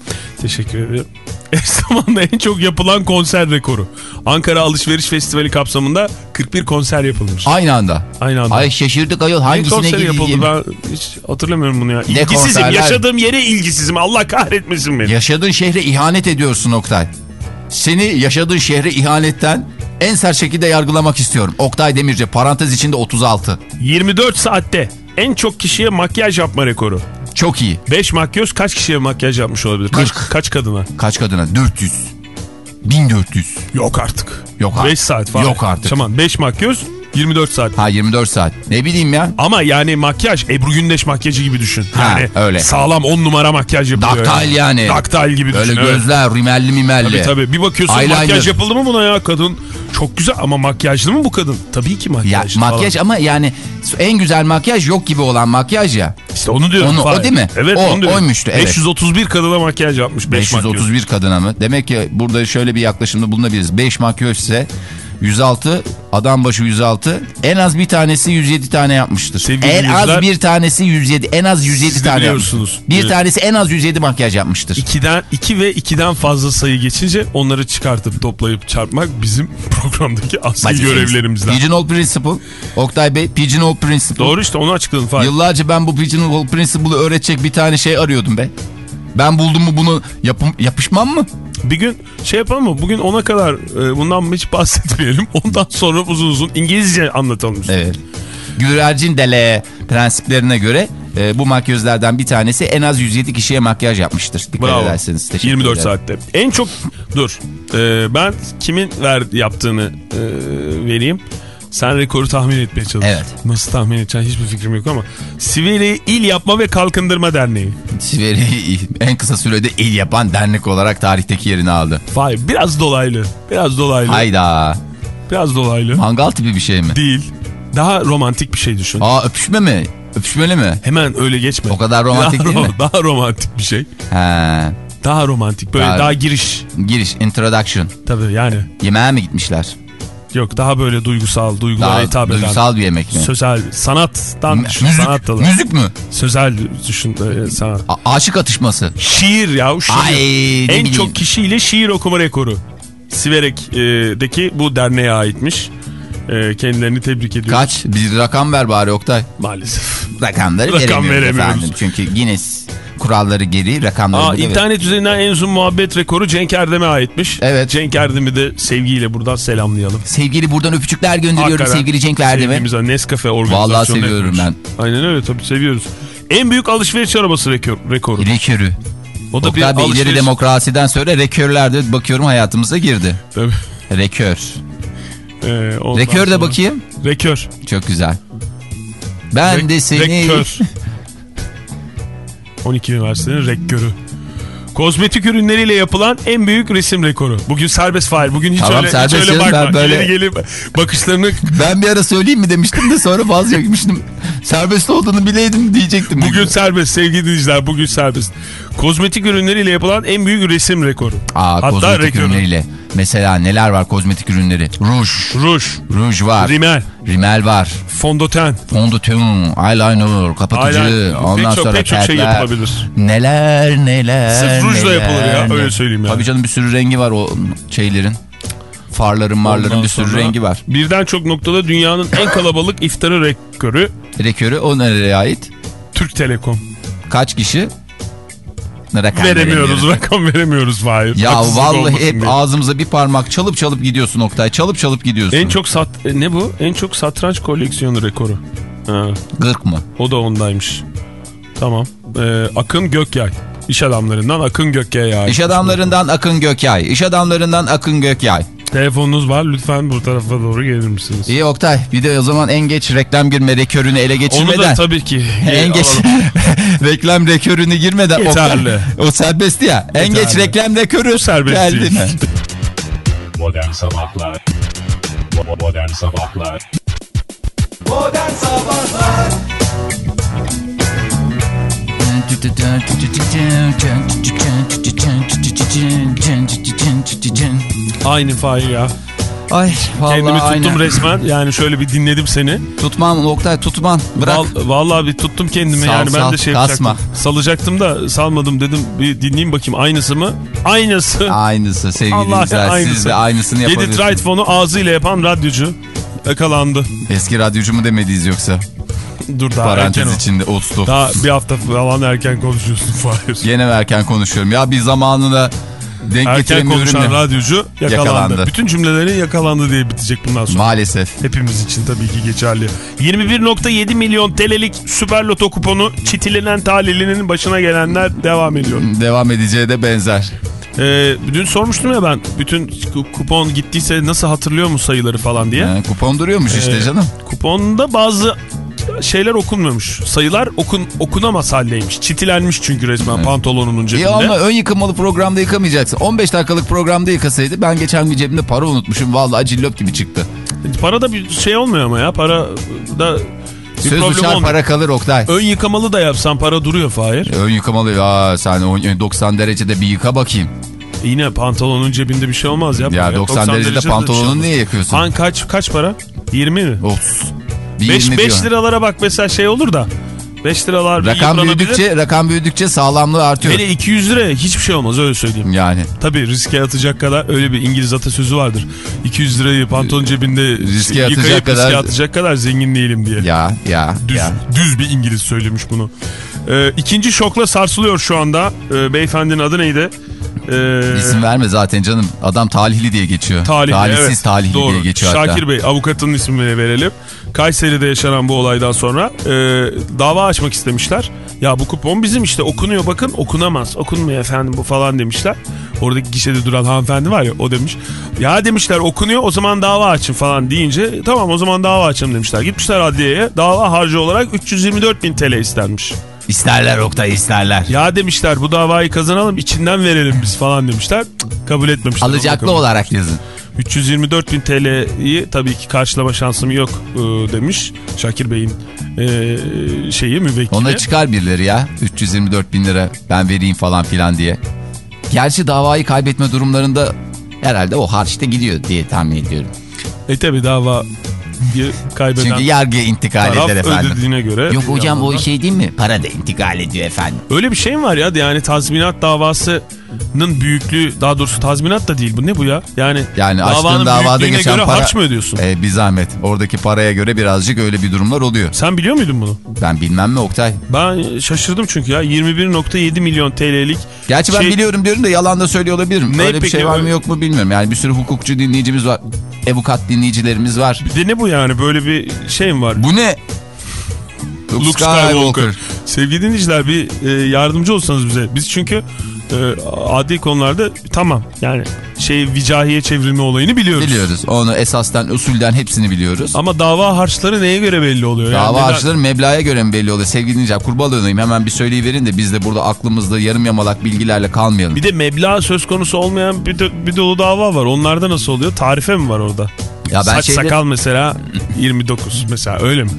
Teşekkür ederim. Eş zamanlı en çok yapılan konser rekoru. Ankara Alışveriş Festivali kapsamında 41 konser yapılmış. Aynı anda. Aynı anda. Ay şaşırdık ayol Ne hangisine konseri yapıldı ben hiç hatırlamıyorum bunu ya. Ne İlgisizim. konserler? Yaşadığım yere ilgisizim. Allah kahretmesin beni. Yaşadığın şehre ihanet ediyorsun Oktay. Seni yaşadığın şehre ihanetten en sert şekilde yargılamak istiyorum. Oktay Demirci parantez içinde 36. 24 saatte en çok kişiye makyaj yapma rekoru. Çok iyi. 5 makyöz kaç kişiye makyaj yapmış olabilir? Kaç, kaç kadına? Kaç kadına? 400. 1400. Yok artık. Yok artık. 5 saat falan. Yok artık. Tamam 5 makyöz 24 saat. Ha 24 saat. Ne bileyim ya. Ama yani makyaj Ebru Gündeş makyajı gibi düşün. Ha, Yani öyle. sağlam 10 numara makyaj yapılıyor. Daktil yani. Daktil gibi Böyle düşün. evet. gözler rimelli mimelli. Tabii tabii. Bir bakıyorsun Eyeliner. makyaj yapıldı mı buna ya kadın? Çok güzel ama makyajlı mı bu kadın? Tabii ki Ya makyajlı makyaj falan. ama yani en güzel makyaj yok gibi olan makyaj ya. İşte onu diyorum. Onu- o değil mi? Evet O- onu diyorum. oymuştu, evet. 531 kadına makyaj yapmış. 5 makyaj. 531 kadına mı? Demek ki burada şöyle bir yaklaşımda bulunabiliriz. 5 makyaj ise 106 adam başı 106 en az bir tanesi 107 tane yapmıştır. Sevgili en az bir tanesi 107 en az 107 siz de tane biliyorsunuz. Bir Evet. tanesi en az 107 makyaj yapmıştır. 2'den 2 ve 2'den fazla sayı geçince onları çıkartıp toplayıp çarpmak bizim programdaki asli Vazifemiz. görevlerimizden. Pigeonhole Principle. Oktay Bey Pigeonhole Principle. Doğru işte onu açıkladın Fahir. Yıllarca ben bu Pigeonhole Principle'ı öğretecek bir tane şey arıyordum be. Ben buldum mu bunu yapım, yapışmam mı? Bir gün şey yapalım mı? Bugün ona kadar e, bundan hiç bahsetmeyelim. Ondan sonra uzun uzun İngilizce anlatalım. Evet. Güvercin dele prensiplerine göre e, bu makyözlerden bir tanesi en az 107 kişiye makyaj yapmıştır. Dikkat Bravo. ederseniz. Teşekkür 24 ederim. saatte. En çok dur. E, ben kimin ver yaptığını e, vereyim. Sen rekoru tahmin etmeye çalış. Evet. Nasıl tahmin edeceksin hiçbir fikrim yok ama. Sivri İl Yapma ve Kalkındırma Derneği. Siveri en kısa sürede il yapan dernek olarak tarihteki yerini aldı. Vay biraz dolaylı. Biraz dolaylı. Hayda. Biraz dolaylı. Mangal tipi bir şey mi? Değil. Daha romantik bir şey düşün. Aa öpüşme mi? Öpüşmeli mi? Hemen öyle geçme. O kadar romantik daha, değil mi? Daha romantik bir şey. He. Daha romantik. Böyle Daha- daha, giriş. Giriş, introduction. Tabii yani. Yemeğe mi gitmişler? Yok daha böyle duygusal, duygulara Daha hitap eden. duygusal bir yemek mi? Sözel, sanattan düşün. müzik, Sanat dalı. müzik mü? Sözel düşün. e, sanat. A- aşık atışması. Şiir ya şiir. Ay, en bileyim. çok kişiyle şiir okuma rekoru. Siverek'deki bu derneğe aitmiş. E, kendilerini tebrik ediyoruz. Kaç? Bir rakam ver bari Oktay. Maalesef. Rakamları Rakam veremiyoruz veremiyoruz. efendim. Çünkü Guinness kuralları gereği rakamları Aa, burada ver- internet üzerinden en uzun muhabbet rekoru Cenk Erdem'e aitmiş. Evet. Cenk Erdem'i de sevgiyle buradan selamlayalım. Sevgili buradan öpücükler gönderiyorum Hakikaten sevgili Cenk Erdem'e. Sevgimize Nescafe organizasyonu Vallahi seviyorum yapıyoruz. Aynen öyle tabii seviyoruz. En büyük alışveriş arabası rekor, rekoru. Rekörü. O da bir Oktay Bey ileri alışveriş. demokrasiden sonra rekörler de bakıyorum hayatımıza girdi. Tabii. Rekör. Ee, Rekör de sonra- bakayım. Rekör. Çok güzel. Ben Rek- de seni... Rektör. 12 üniversitenin rektörü. Kozmetik ürünleriyle yapılan en büyük resim rekoru. Bugün serbest fail. Bugün hiç Tamam, öyle, hiç öyle bakma. ben böyle- İleri gelip bakışlarını Ben bir ara söyleyeyim mi demiştim de sonra vazgeçmiştim. Serbest olduğunu bileydim diyecektim. Bugün serbest sevgili dinleyiciler bugün serbest. Kozmetik ürünleriyle yapılan en büyük resim rekoru. Aa, Hatta kozmetik rekoru. ürünleriyle. Mesela neler var kozmetik ürünleri? Ruj. Ruj, Ruj var. rimel, Rimel var. fondöten. Fondöten, eyeliner, kapatıcı. Eyeliner. Ondan Pek sonra pek çok şey yapılabilir. Neler neler Sırf rujla neler, yapılır ya, öyle söyleyeyim yani. Tabii canım bir sürü rengi var o şeylerin. Farların marların Ondan bir sürü rengi var. Birden çok noktada dünyanın en kalabalık iftarı rekoru Rekörü o nereye ait? Türk Telekom. Kaç kişi? Rakam veremiyoruz, rakam veremiyoruz Fahir. Ya Haksızlık vallahi hep diye. ağzımıza bir parmak çalıp çalıp gidiyorsun Oktay. Çalıp çalıp gidiyorsun. En çok sat e, ne bu? En çok satranç koleksiyonu rekoru. Ha, Gırk mı? o da ondaymış. Tamam. Ee, Akın Gökyay. İş adamlarından Akın Gökyay'a ait. İş adamlarından Akın Gökyay. İş adamlarından Akın Gökyay. Telefonunuz var lütfen bu tarafa doğru gelir misiniz? İyi Oktay bir de o zaman en geç reklam girme rekörünü ele Onu geçirmeden. da tabii ki En geç reklam rekörünü girmeden Yeterli. Oktay, o serbest ya. En Yeterli. geç reklam rekörü serbest geldi değil. mi? Modern Sabahlar Modern Sabahlar Aynı Fahir ya. Ay vallahi Kendimi tuttum aynen. resmen. Yani şöyle bir dinledim seni. Tutmam Oktay tutmam. Bırak. Val- vallahi bir tuttum kendimi Sal, yani ben sal, de şey kasma. yapacaktım. Salacaktım da salmadım dedim. Bir dinleyeyim bakayım aynısı mı? Aynısı. Aynısı sevgili Allah. Siz aynısı. de aynısını yapabilirsiniz. Tright fonu ağzıyla yapan radyocu yakalandı. Eski radyocu mu demediyiz yoksa? Dur daha erken Parantez o. içinde Ağustos. Daha bir hafta falan erken konuşuyorsun Fahir. Gene erken konuşuyorum? Ya bir zamanında denk Erken konuşan ya. radyocu yakalandı. Yakalandı. Bütün cümlelerin yakalandı diye bitecek bundan sonra. Maalesef. Hepimiz için tabii ki geçerli. 21.7 milyon TL'lik süper loto kuponu çitilenen talihlinin başına gelenler devam ediyor. Devam edeceği de benzer. Ee, dün sormuştum ya ben bütün ku- kupon gittiyse nasıl hatırlıyor mu sayıları falan diye. Ee, kupon duruyormuş işte Ee, canım. Kuponda bazı şeyler okunmamış. Sayılar okun okunamaz haldeymiş. Çitilenmiş çünkü resmen evet. pantolonunun cebinde. Ya ama ön yıkamalı programda yıkamayacaksın. 15 dakikalık programda yıkasaydı ben geçen gün cebimde para unutmuşum. Vallahi cillop gibi çıktı. E, para da bir şey olmuyor ama ya. Para da bir Söz uçar olmuyor. para kalır Oktay. Ön yıkamalı da yapsan para duruyor Fahir. Ön yıkamalı ya sen 90 e, derecede bir yıka bakayım. E, yine pantolonun cebinde bir şey olmaz ya. Ya 90, 90 derecede, derecede şey pantolonunu şey niye yakıyorsun? Han kaç kaç para? 20 mi? Of. 5, 5 liralara bak mesela şey olur da. 5 liralar Rakam büyüdükçe, rakam büyüdükçe sağlamlığı artıyor. Hele 200 lira hiçbir şey olmaz öyle söyleyeyim. Yani. Tabii riske atacak kadar öyle bir İngiliz atasözü vardır. 200 lirayı pantolon cebinde riske yıkayıp atacak kadar... riske atacak kadar zengin değilim diye. Ya ya. Düz, ya. düz bir İngiliz söylemiş bunu. Ee, ikinci şokla sarsılıyor şu anda. Ee, beyefendinin adı neydi? Ee, İsim verme zaten canım. Adam talihli diye geçiyor. Talihli, Talihsiz evet, talihli doğru. diye geçiyor Şakir hatta. Bey avukatının ismini verelim. Kayseri'de yaşanan bu olaydan sonra e, dava açmak istemişler. Ya bu kupon bizim işte okunuyor bakın okunamaz. Okunmuyor efendim bu falan demişler. Oradaki gişede duran hanımefendi var ya o demiş. Ya demişler okunuyor o zaman dava açın falan deyince tamam o zaman dava açalım demişler. Gitmişler adliyeye dava harcı olarak 324 bin TL istenmiş. İsterler Oktay isterler. Ya demişler bu davayı kazanalım içinden verelim biz falan demişler. Kabul etmemişler. Alacaklı olarak yazın. 324 bin TL'yi tabii ki karşılama şansım yok e, demiş Şakir Bey'in e, şeyi müvekkili. Ona çıkar birileri ya. 324 bin lira ben vereyim falan filan diye. Gerçi davayı kaybetme durumlarında herhalde o harçta gidiyor diye tahmin ediyorum. E tabii dava kaybeden Çünkü yargıya intikal eder efendim. ödediğine göre. Yok hocam bir o şey değil mi? Para da intikal ediyor efendim. Öyle bir şey mi var ya yani tazminat davasının büyüklüğü daha doğrusu tazminat da değil bu ne bu ya? Yani, Yani davanın davada geçen göre para... harç mı ödüyorsun? Ee, bir zahmet. Oradaki paraya göre birazcık öyle bir durumlar oluyor. Sen biliyor muydun bunu? Ben bilmem mi Oktay? Ben şaşırdım çünkü ya 21.7 milyon TL'lik Gerçi ben Şey- biliyorum diyorum da yalan da söylüyor olabilirim. Ne öyle bir peki? şey var mı yok mu bilmiyorum. Yani bir sürü hukukçu dinleyicimiz var. Avukat dinleyicilerimiz var. Bir de ne bu yani böyle bir şey mi var? Bu ne? Luke, Luke Skywalker. Sevgili dinleyiciler bir e, yardımcı olsanız bize. Biz çünkü e, adli konularda tamam yani şey vicahiye çevrilme olayını biliyoruz. Biliyoruz. Onu esastan, usulden hepsini biliyoruz. Ama dava harçları neye göre belli oluyor? Yani Dava neden- harçları meblağa göre mi belli oluyor? Sevgili dinleyiciler kurban olayım hemen bir söyleyiverin de biz de burada aklımızda yarım yamalak bilgilerle kalmayalım. Bir de meblağ söz konusu olmayan bir, de- bir dolu dava var. Onlarda nasıl oluyor? Tarife mi var orada? Ya ben Saç şeyleri- sakal mesela 29 mesela öyle mi?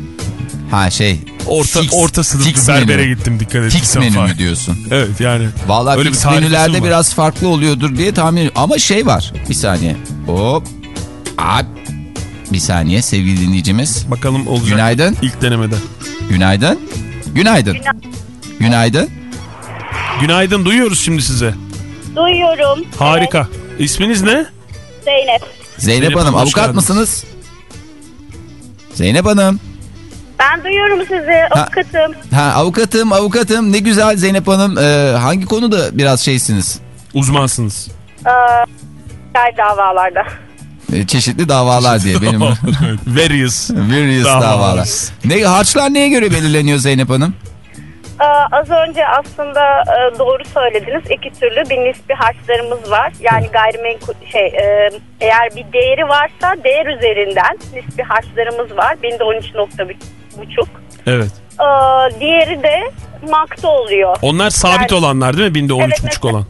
Ha şey. Orta, fix- orta sınıf fix bir berbere menü. gittim dikkat et. Fix menü mü diyorsun? Evet yani. Vallahi Öyle bir fix mi menülerde var? biraz farklı oluyordur diye tahmin ediyorum. Ama şey var. Bir saniye. Hop. Abi. Bir saniye sevgili dinleyicimiz. Bakalım olacak. Günaydın. İlk denemede. Günaydın. Günaydın. Günaydın. Günaydın duyuyoruz şimdi size. Duyuyorum. Harika. İsminiz ne? Evet, Zeynep. Zeynep, Zeynep Hanım avukat geldiniz. mısınız? Zeynep Hanım. Ben duyuyorum sizi. Avukatım. Ha avukatım avukatım ne güzel Zeynep Hanım. Ee, hangi konuda biraz şeysiniz? Uzmansınız. Ee, davalarda. Ee, çeşitli davalar diye benim Various. various Davalar. davalar. Ne harçlar neye göre belirleniyor Zeynep Hanım? Ee, az önce aslında e, doğru söylediniz. İki türlü bir nispi harçlarımız var. Yani gayrimenkul şey e, eğer bir değeri varsa değer üzerinden nispi harçlarımız var. Binde 13.5. Evet. Ee, diğeri de makta oluyor. Onlar sabit Yani- olanlar değil mi? Binde 13,5 Evet, evet. olan.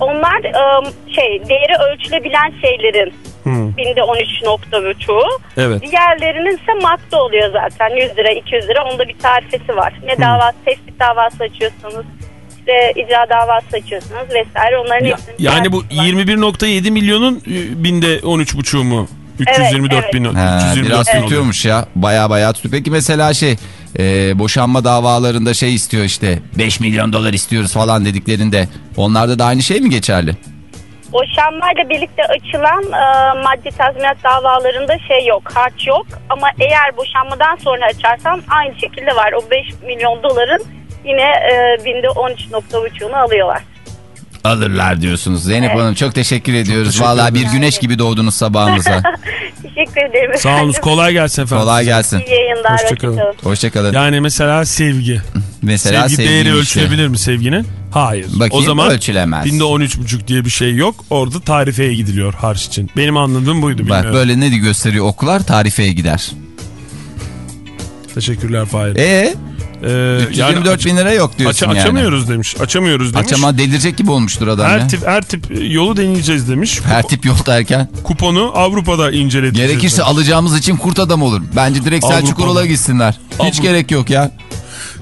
Onlar e, şey değeri ölçülebilen şeylerin Hmm. binde 13.5'u. Evet. Diğerlerinin ise madde oluyor zaten 100 lira 200 lira onda bir tarifesi var. Ne dava tespit davası açıyorsanız işte icra davası açıyorsanız vesaire onların Ya- hepsinin yani bu tarifesi var. 21.7 milyonun e, binde 13,5'u mu? 324 evet. bin. Ha, 324 biraz bin oluyor. tutuyormuş ya. Baya baya tutuyor. Peki mesela şey e, boşanma davalarında şey istiyor işte 5 milyon dolar istiyoruz falan dediklerinde onlarda da aynı şey mi geçerli? Boşanmayla birlikte açılan e, maddi tazminat davalarında şey yok, harç yok. Ama eğer boşanmadan sonra açarsan aynı şekilde var. O 5 milyon doların yine e, binde 13.5'unu alıyorlar. Alırlar diyorsunuz. Zeynep Evet. Hanım çok teşekkür ediyoruz. teşekkür Vallahi bir güneş gibi doğdunuz sabahımıza. Teşekkür ederim. Sağ olun kolay gelsin efendim. Kolay gelsin. İyi yayınlar. Hoşçakalın. hoşçakalın. Yani mesela sevgi. Mesela sevgi sevgi değeri işte. ölçülebilir mi sevginin? Hayır. Bakayım, o zaman ölçülemez. binde 13,5 diye bir şey yok. Orada tarifeye gidiliyor harç için. Benim anladığım buydu. Bak bilmiyorum. böyle ne gösteriyor okullar tarifeye gider. Teşekkürler Fahir. E Ee, 324 bin lira yok diyorsun aç- yani. açamıyoruz demiş. Açamıyoruz demiş. Açama delirecek gibi olmuştur adam ya. her tip her tip yolu deneyeceğiz demiş. Her tip yol derken. Kuponu Avrupa'da inceleteceğiz. Gerekirse demiş. alacağımız için kurt adam olur. Bence direkt Selçuk. Ural'a gitsinler. Hiç Avrupa. gerek yok ya.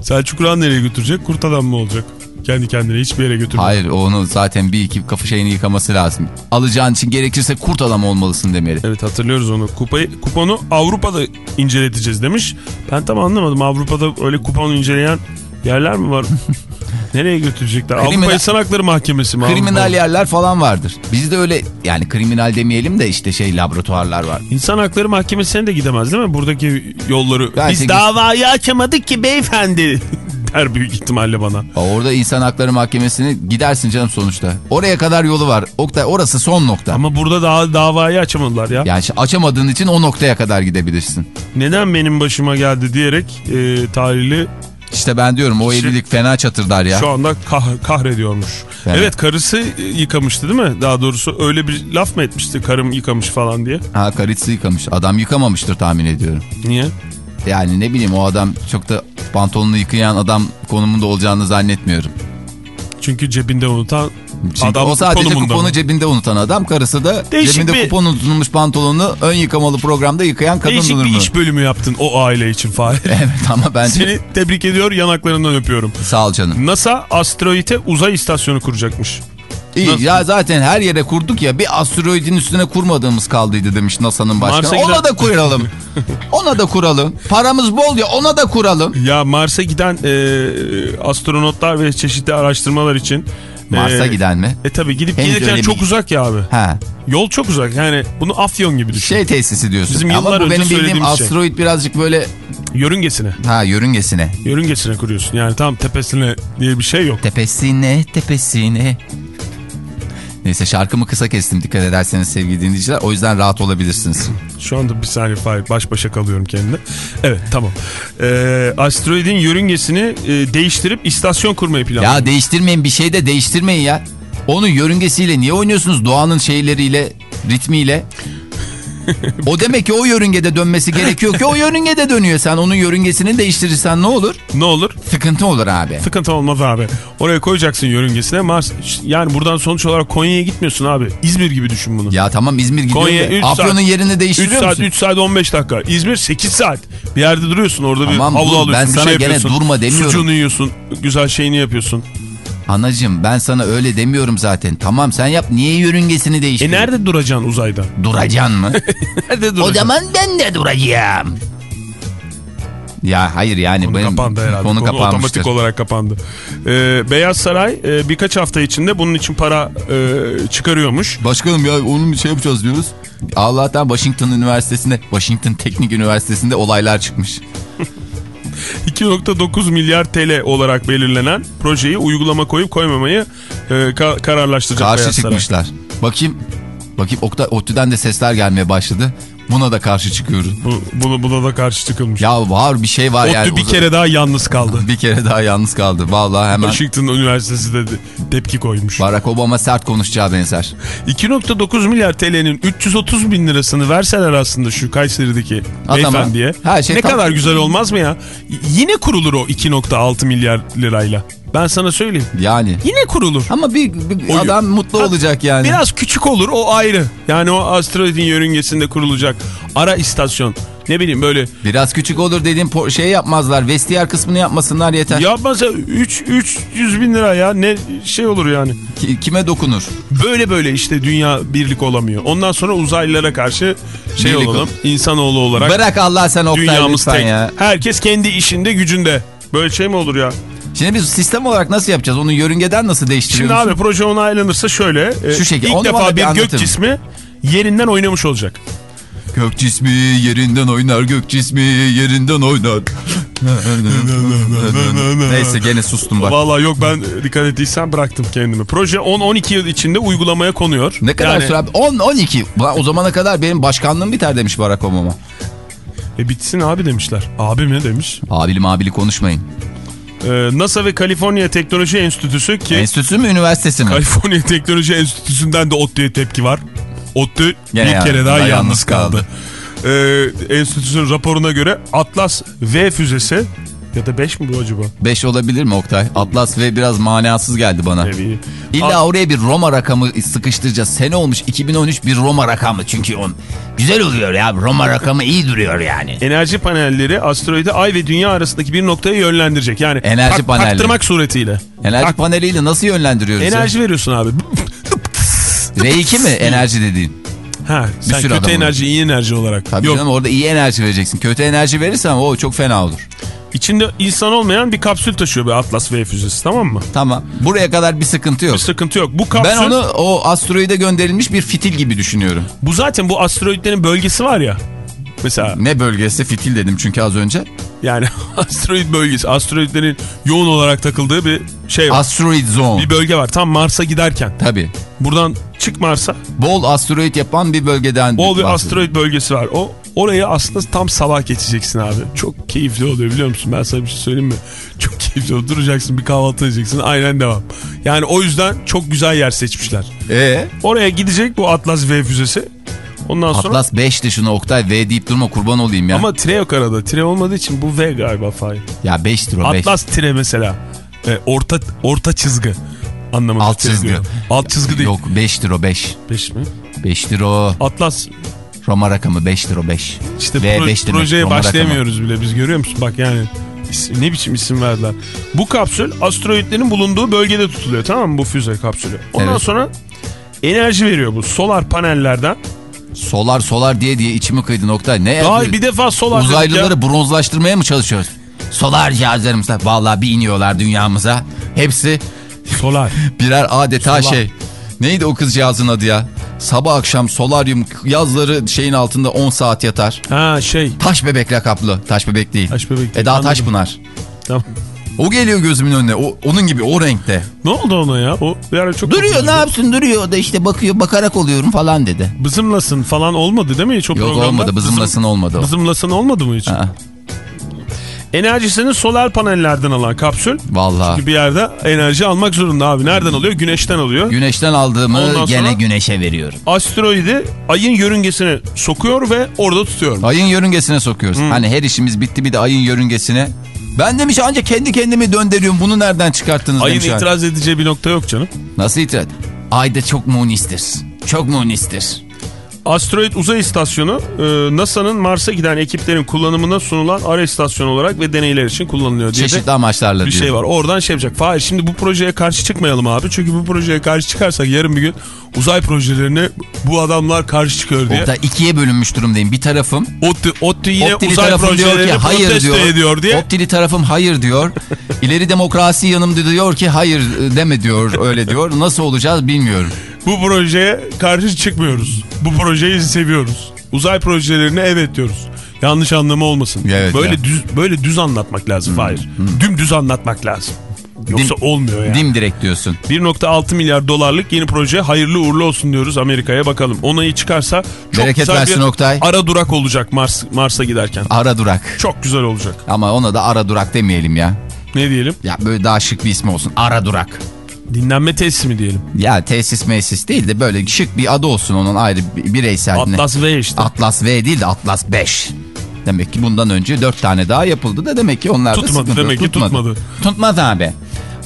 Selçuk Uran nereye götürecek? Kurt adam mı olacak? Kendi kendine hiçbir yere götürmüyor. Hayır onu zaten bir iki kafa şeyini yıkaması lazım. Alacağın için gerekirse kurt adam olmalısın demeli. Evet hatırlıyoruz onu. Kupayı, kuponu Avrupa'da inceleteceğiz demiş. Ben tam anlamadım. Avrupa'da öyle kuponu inceleyen yerler mi var? Nereye götürecekler? Kriminal- Avrupa İnsan Hakları Mahkemesi mi? Kriminal Avrupa? yerler falan vardır. Bizde öyle yani kriminal demeyelim de işte şey laboratuvarlar var. İnsan Hakları Mahkemesi'ne de gidemez değil mi? Buradaki yolları. Bence Biz davayı açamadık ki beyefendi. Der büyük ihtimalle bana. Orada İnsan Hakları Mahkemesi'ne gidersin canım sonuçta. Oraya kadar yolu var. Oktay orası son nokta. Ama burada daha davayı açamadılar ya. Yani açamadığın için o noktaya kadar gidebilirsin. Neden benim başıma geldi diyerek e, talihli İşte ben diyorum o Kişi- evlilik fena çatırdar ya. Şu anda kah- kahrediyormuş. Evet. Evet karısı yıkamıştı değil mi? Daha doğrusu öyle bir laf mı etmişti karım yıkamış falan diye. Ha karısı yıkamış. Adam yıkamamıştır tahmin ediyorum. Niye? Yani ne bileyim o adam çok da pantolonunu yıkayan adam konumunda olacağını zannetmiyorum. Çünkü cebinde unutan Çünkü adam o sadece kuponu mı? cebinde unutan adam. Karısı da Değişik cebinde bir- kupon unutulmuş pantolonunu ön yıkamalı programda yıkayan kadın Değişik bir durumu. iş bölümü yaptın o aile için Fahir. Evet ama bence Seni tebrik ediyor yanaklarından öpüyorum. sağ ol canım. NASA asteroide uzay istasyonu kuracakmış. İyi Nasıl? ya zaten her yere kurduk ya bir asteroidin üstüne kurmadığımız kaldıydı demiş NASA'nın başkanı. Mars'a Ona da kuralım. ona da kuralım. Paramız bol ya ona da kuralım. Ya Mars'a giden e, astronotlar ve çeşitli araştırmalar için. Mars'a e, giden mi? E tabi gidip Henüz gelirken çok bir- uzak ya abi. Ha. Yol çok uzak yani bunu Afyon gibi düşün. Şey tesisi diyorsun. Bizim Ama yıllar bu benim bildiğim şey. asteroid birazcık böyle Yörüngesine. ha yörüngesine. Yörüngesine kuruyorsun. Yani tam tepesine diye bir şey yok. Tepesine tepesine. Neyse şarkımı kısa kestim dikkat ederseniz sevgili dinleyiciler. O yüzden rahat olabilirsiniz. Şu anda bir saniye Fahir baş başa kalıyorum kendime. Evet tamam. Ee, asteroidin yörüngesini e, değiştirip istasyon kurmayı planlıyor. Ya değiştirmeyin bir şey de değiştirmeyin ya. Onun yörüngesiyle niye oynuyorsunuz? Doğanın şeyleriyle, ritmiyle. o demek ki o yörüngede dönmesi gerekiyor ki o yörüngede dönüyor. Sen onun yörüngesini değiştirirsen ne olur? Ne olur? Sıkıntı olur abi. Sıkıntı olmaz abi. Oraya koyacaksın yörüngesine. Mars yani buradan sonuç olarak Konya'ya gitmiyorsun abi. İzmir gibi düşün bunu. Ya tamam İzmir gidiyor. Konya Afyon'un yerini 3 değiştiriyor saat musun? 3 saat 15 dakika. İzmir 8 saat. Bir yerde duruyorsun orada Tamam, bir havlu alıyorsun. Ben bir sana şey gene yapıyorsun. durma demiyorum. Sucuğunu yiyorsun. Güzel şeyini yapıyorsun. Anacım ben sana öyle demiyorum zaten. Tamam sen yap niye yörüngesini E değiştiriyorsun? nerede duracaksın uzayda? Duracaksın mı? Nerede duracaksın? o zaman ben de duracağım. Ya hayır yani Konu benim kapandı herhalde. konu Konu otomatik olarak kapandı. Ee, Beyaz Saray e, birkaç hafta içinde bunun için para e, çıkarıyormuş. Başkanım ya onun bir şey yapacağız diyoruz. Allah'tan Washington Üniversitesi'nde, Washington Teknik Üniversitesi'nde olaylar çıkmış. 2.9 milyar TL olarak belirlenen projeyi uygulama koyup koymamayı e, ka- kararlaştıracak Karşı çıkmışlar. Bakayım, bakayım Oktay, ODTÜ'den de sesler gelmeye başladı. Buna da karşı çıkıyoruz. Bu, bunu, buna da karşı çıkılmış. Ya var bir şey var ODTÜ yani. bir kere daha yalnız kaldı. bir kere daha yalnız kaldı. Vallahi hemen Washington Üniversitesi de tepki koymuş. Barack Obama sert konuşacağı benzer. 2.9 milyar TL'nin 330 bin lirasını verseler aslında şu Kayseri'deki Adama beyefendiye. her şey ne tam- kadar güzel olmaz mı ya? Yine kurulur o 2.6 milyar lirayla. Ben sana söyleyeyim. Yani. Yine kurulur. Ama bir, bir adam mutlu Ha, olacak yani. Biraz küçük olur o ayrı. Yani o asteroidin yörüngesinde kurulacak ara istasyon. Ne bileyim böyle Biraz küçük olur dediğim şey yapmazlar. Vestiyer kısmını yapmasınlar yeter. yapmasa 3 300 bin lira ya ne şey olur yani. Ki- Kime dokunur? Böyle böyle işte dünya birlik olamıyor. Ondan sonra uzaylılara karşı şey Birlik olalım. ol. insanoğlu olarak Bırak Allah sen Oktay dünyamız tek. ya. Herkes kendi işinde gücünde. Böyle şey mi olur ya? Şimdi biz sistem olarak nasıl yapacağız? Onu yörüngeden nasıl Şimdi değiştiriyoruz? abi proje onaylanırsa şöyle. e, Şu şekil, İlk defa bir gök cismi yerinden oynamış olacak. Gök cismi yerinden oynar, gök cismi yerinden oynar. Neyse gene sustum bak. Vallahi yok ben dikkat ettiysen bıraktım kendimi. Proje 10-12 yıl içinde uygulamaya konuyor. Ne kadar Yani, süre abi? 10-12. Ulan O zamana kadar benim başkanlığım biter demiş Barack Obama. E bitsin abi demişler. Abi mi demiş. Abili mabili konuşmayın. E, NASA ve Kaliforniya Teknoloji Enstitüsü ki Enstitüsü mü üniversitesi mi? Kaliforniya Teknoloji Enstitüsü'nden de ODTÜ'ye tepki var. ODTÜ Gene bir ya- kere daha yalnız yalnız kaldı. kaldı. e, Enstitüsü'nün raporuna göre Atlas V füzesi ya da 5 mi bu acaba? 5 olabilir mi Oktay? Atlas ve biraz manasız geldi bana. Nevi. İlla oraya bir Roma rakamı sıkıştıracağız. Sene olmuş 2013 bir Roma rakamı. Çünkü on güzel oluyor ya. Roma rakamı iyi duruyor yani. Enerji panelleri asteroidi Ay ve Dünya arasındaki bir noktaya yönlendirecek. Yani Enerji tak- panelleri. taktırmak suretiyle. Enerji Tak- paneliyle nasıl yönlendiriyoruz? ya? enerji veriyorsun abi. R2 mi enerji dediğin? Ha, sen sürü kötü enerji, iyi enerji olarak. Tabii Yok. canım orada iyi enerji vereceksin. Kötü enerji verirsen o çok fena olur. İçinde insan olmayan bir kapsül taşıyor bir Atlas V füzesi tamam mı? Tamam. Buraya kadar bir sıkıntı yok. Bir sıkıntı yok. Bu kapsül Ben onu o asteroide gönderilmiş bir fitil gibi düşünüyorum. bu zaten bu asteroidlerin bölgesi var ya. Mesela Ne bölgesi fitil dedim çünkü az önce. yani asteroid bölgesi, asteroidlerin yoğun olarak takıldığı bir şey var. Asteroid zone. bir bölge var. Tam Mars'a giderken. Tabii. Buradan çık Mars'a. Bol asteroid yapan bir bölgeden. Bol bir bahsediyorum. asteroid bölgesi var. O oraya aslında tam sabah geçeceksin abi. Çok keyifli oluyor biliyor musun? Ben sana bir şey söyleyeyim mi? Çok keyifli oluyor. Duracaksın bir kahvaltı edeceksin. Aynen devam. Yani o yüzden çok güzel yer seçmişler. Ee, Oraya gidecek bu Atlas V füzesi. Ondan sonra Atlas 5'ti şunu Oktay V deyip durma kurban olayım ya. ama tire yok arada. Tire olmadığı için bu V galiba Fahir. Ya 5'tir o 5. Atlas tire mesela. E, orta orta çizgi anlamında. Alt çizgi. Alt çizgi değil. Yok 5'tir o 5. 5 mi? 5'tir o. Atlas Roma rakamı 5'tir o 5. İşte pro- beş demek, projeye Roma başlayamıyoruz bile biz görüyor musun? Bak yani ne biçim isim verdiler. Bu kapsül asteroidlerin bulunduğu bölgede tutuluyor tamam mı bu füze kapsülü. Ondan Evet. sonra enerji veriyor bu solar panellerden. Solar solar diye diye içimi kıydı Oktay. Ne Daha yapıyor? bir defa solar. Uzaylıları bronzlaştırmaya mı çalışıyoruz? Solar cihazlarımızda vallahi bir iniyorlar dünyamıza. Hepsi Solar. birer adeta Solar. şey. Neydi o kız cihazın adı ya? Sabah akşam solaryum yazları şeyin altında 10 saat yatar. Ha şey. Taş bebek lakaplı. Taş bebek değil. Taş bebek değil, Eda anladım. Taşpınar. Tamam. O geliyor gözümün önüne. O, onun gibi o renkte. Ne oldu ona ya? O bir ara çok Duruyor ne yapsın duruyor da işte bakıyor bakarak oluyorum falan dedi. Bızımlasın falan olmadı değil mi hiç o Yok programda? olmadı bızımlasın olmadı o. Bızımlasın olmadı mı hiç? Ha, Enerjisini solar panellerden alan kapsül Vallahi. bir yerde enerji almak zorunda abi. Nereden alıyor? Güneşten alıyor. Güneşten aldığımı Ondan gene güneşe veriyorum. Asteroidi ayın yörüngesine sokuyor ve orada tutuyor. Ayın yörüngesine sokuyoruz. Hani her işimiz bitti bir de ayın yörüngesine. Ben demiş ancak kendi kendimi döndürüyorum. Bunu nereden çıkarttınız Ayın demiş. yani. itiraz edeceği bir nokta yok canım. Nasıl itiraz? Ayda çok munistir. Çok munistir. Asteroid Uzay İstasyonu e, NASA'nın Mars'a giden ekiplerin kullanımına sunulan ara istasyon olarak ve deneyler için kullanılıyor diye Çeşitli amaçlarla bir diyor. şey var. Oradan şey yapacak. Fahir şimdi bu projeye karşı çıkmayalım abi. Çünkü bu projeye karşı çıkarsak yarın bir gün uzay projelerine bu adamlar karşı çıkıyor diye. Orada ikiye bölünmüş durumdayım. Bir tarafım ODTÜ, ODTÜ yine Optili uzay diyor ki projelerini hayır diyor. ediyor diye. Optili tarafım hayır diyor. İleri demokrasi yanımda diyor ki hayır deme diyor öyle diyor. Nasıl olacağız bilmiyorum. Bu projeye karşı çıkmıyoruz. Bu projeyi seviyoruz. Uzay projelerine evet diyoruz. Yanlış anlama olmasın. Evet böyle ya. Hmm, düz böyle düz anlatmak lazım Fahir. Dümdüz anlatmak lazım. Yoksa Dim- olmuyor yani. Dimdirek diyorsun. 1.6 milyar dolarlık yeni proje hayırlı uğurlu olsun diyoruz Amerika'ya bakalım. Onayı çıkarsa çok Bereket güzel versin bir Oktay. ara durak olacak Mars Mars'a giderken. Ara durak. Çok güzel olacak. Ama ona da ara durak demeyelim ya. Ne diyelim? Ya böyle daha şık bir ismi olsun. Ara durak. Dinlenme tesisi mi diyelim? Ya tesis mesis değil de böyle şık bir adı olsun onun ayrı bir- bireysel. Atlas V işte. Atlas V değil de Atlas 5. Demek ki bundan önce 4 tane daha yapıldı da demek ki onlar da Tutmadı, sıkıntı yok. demek ki tutmadı. Tutmadı abi.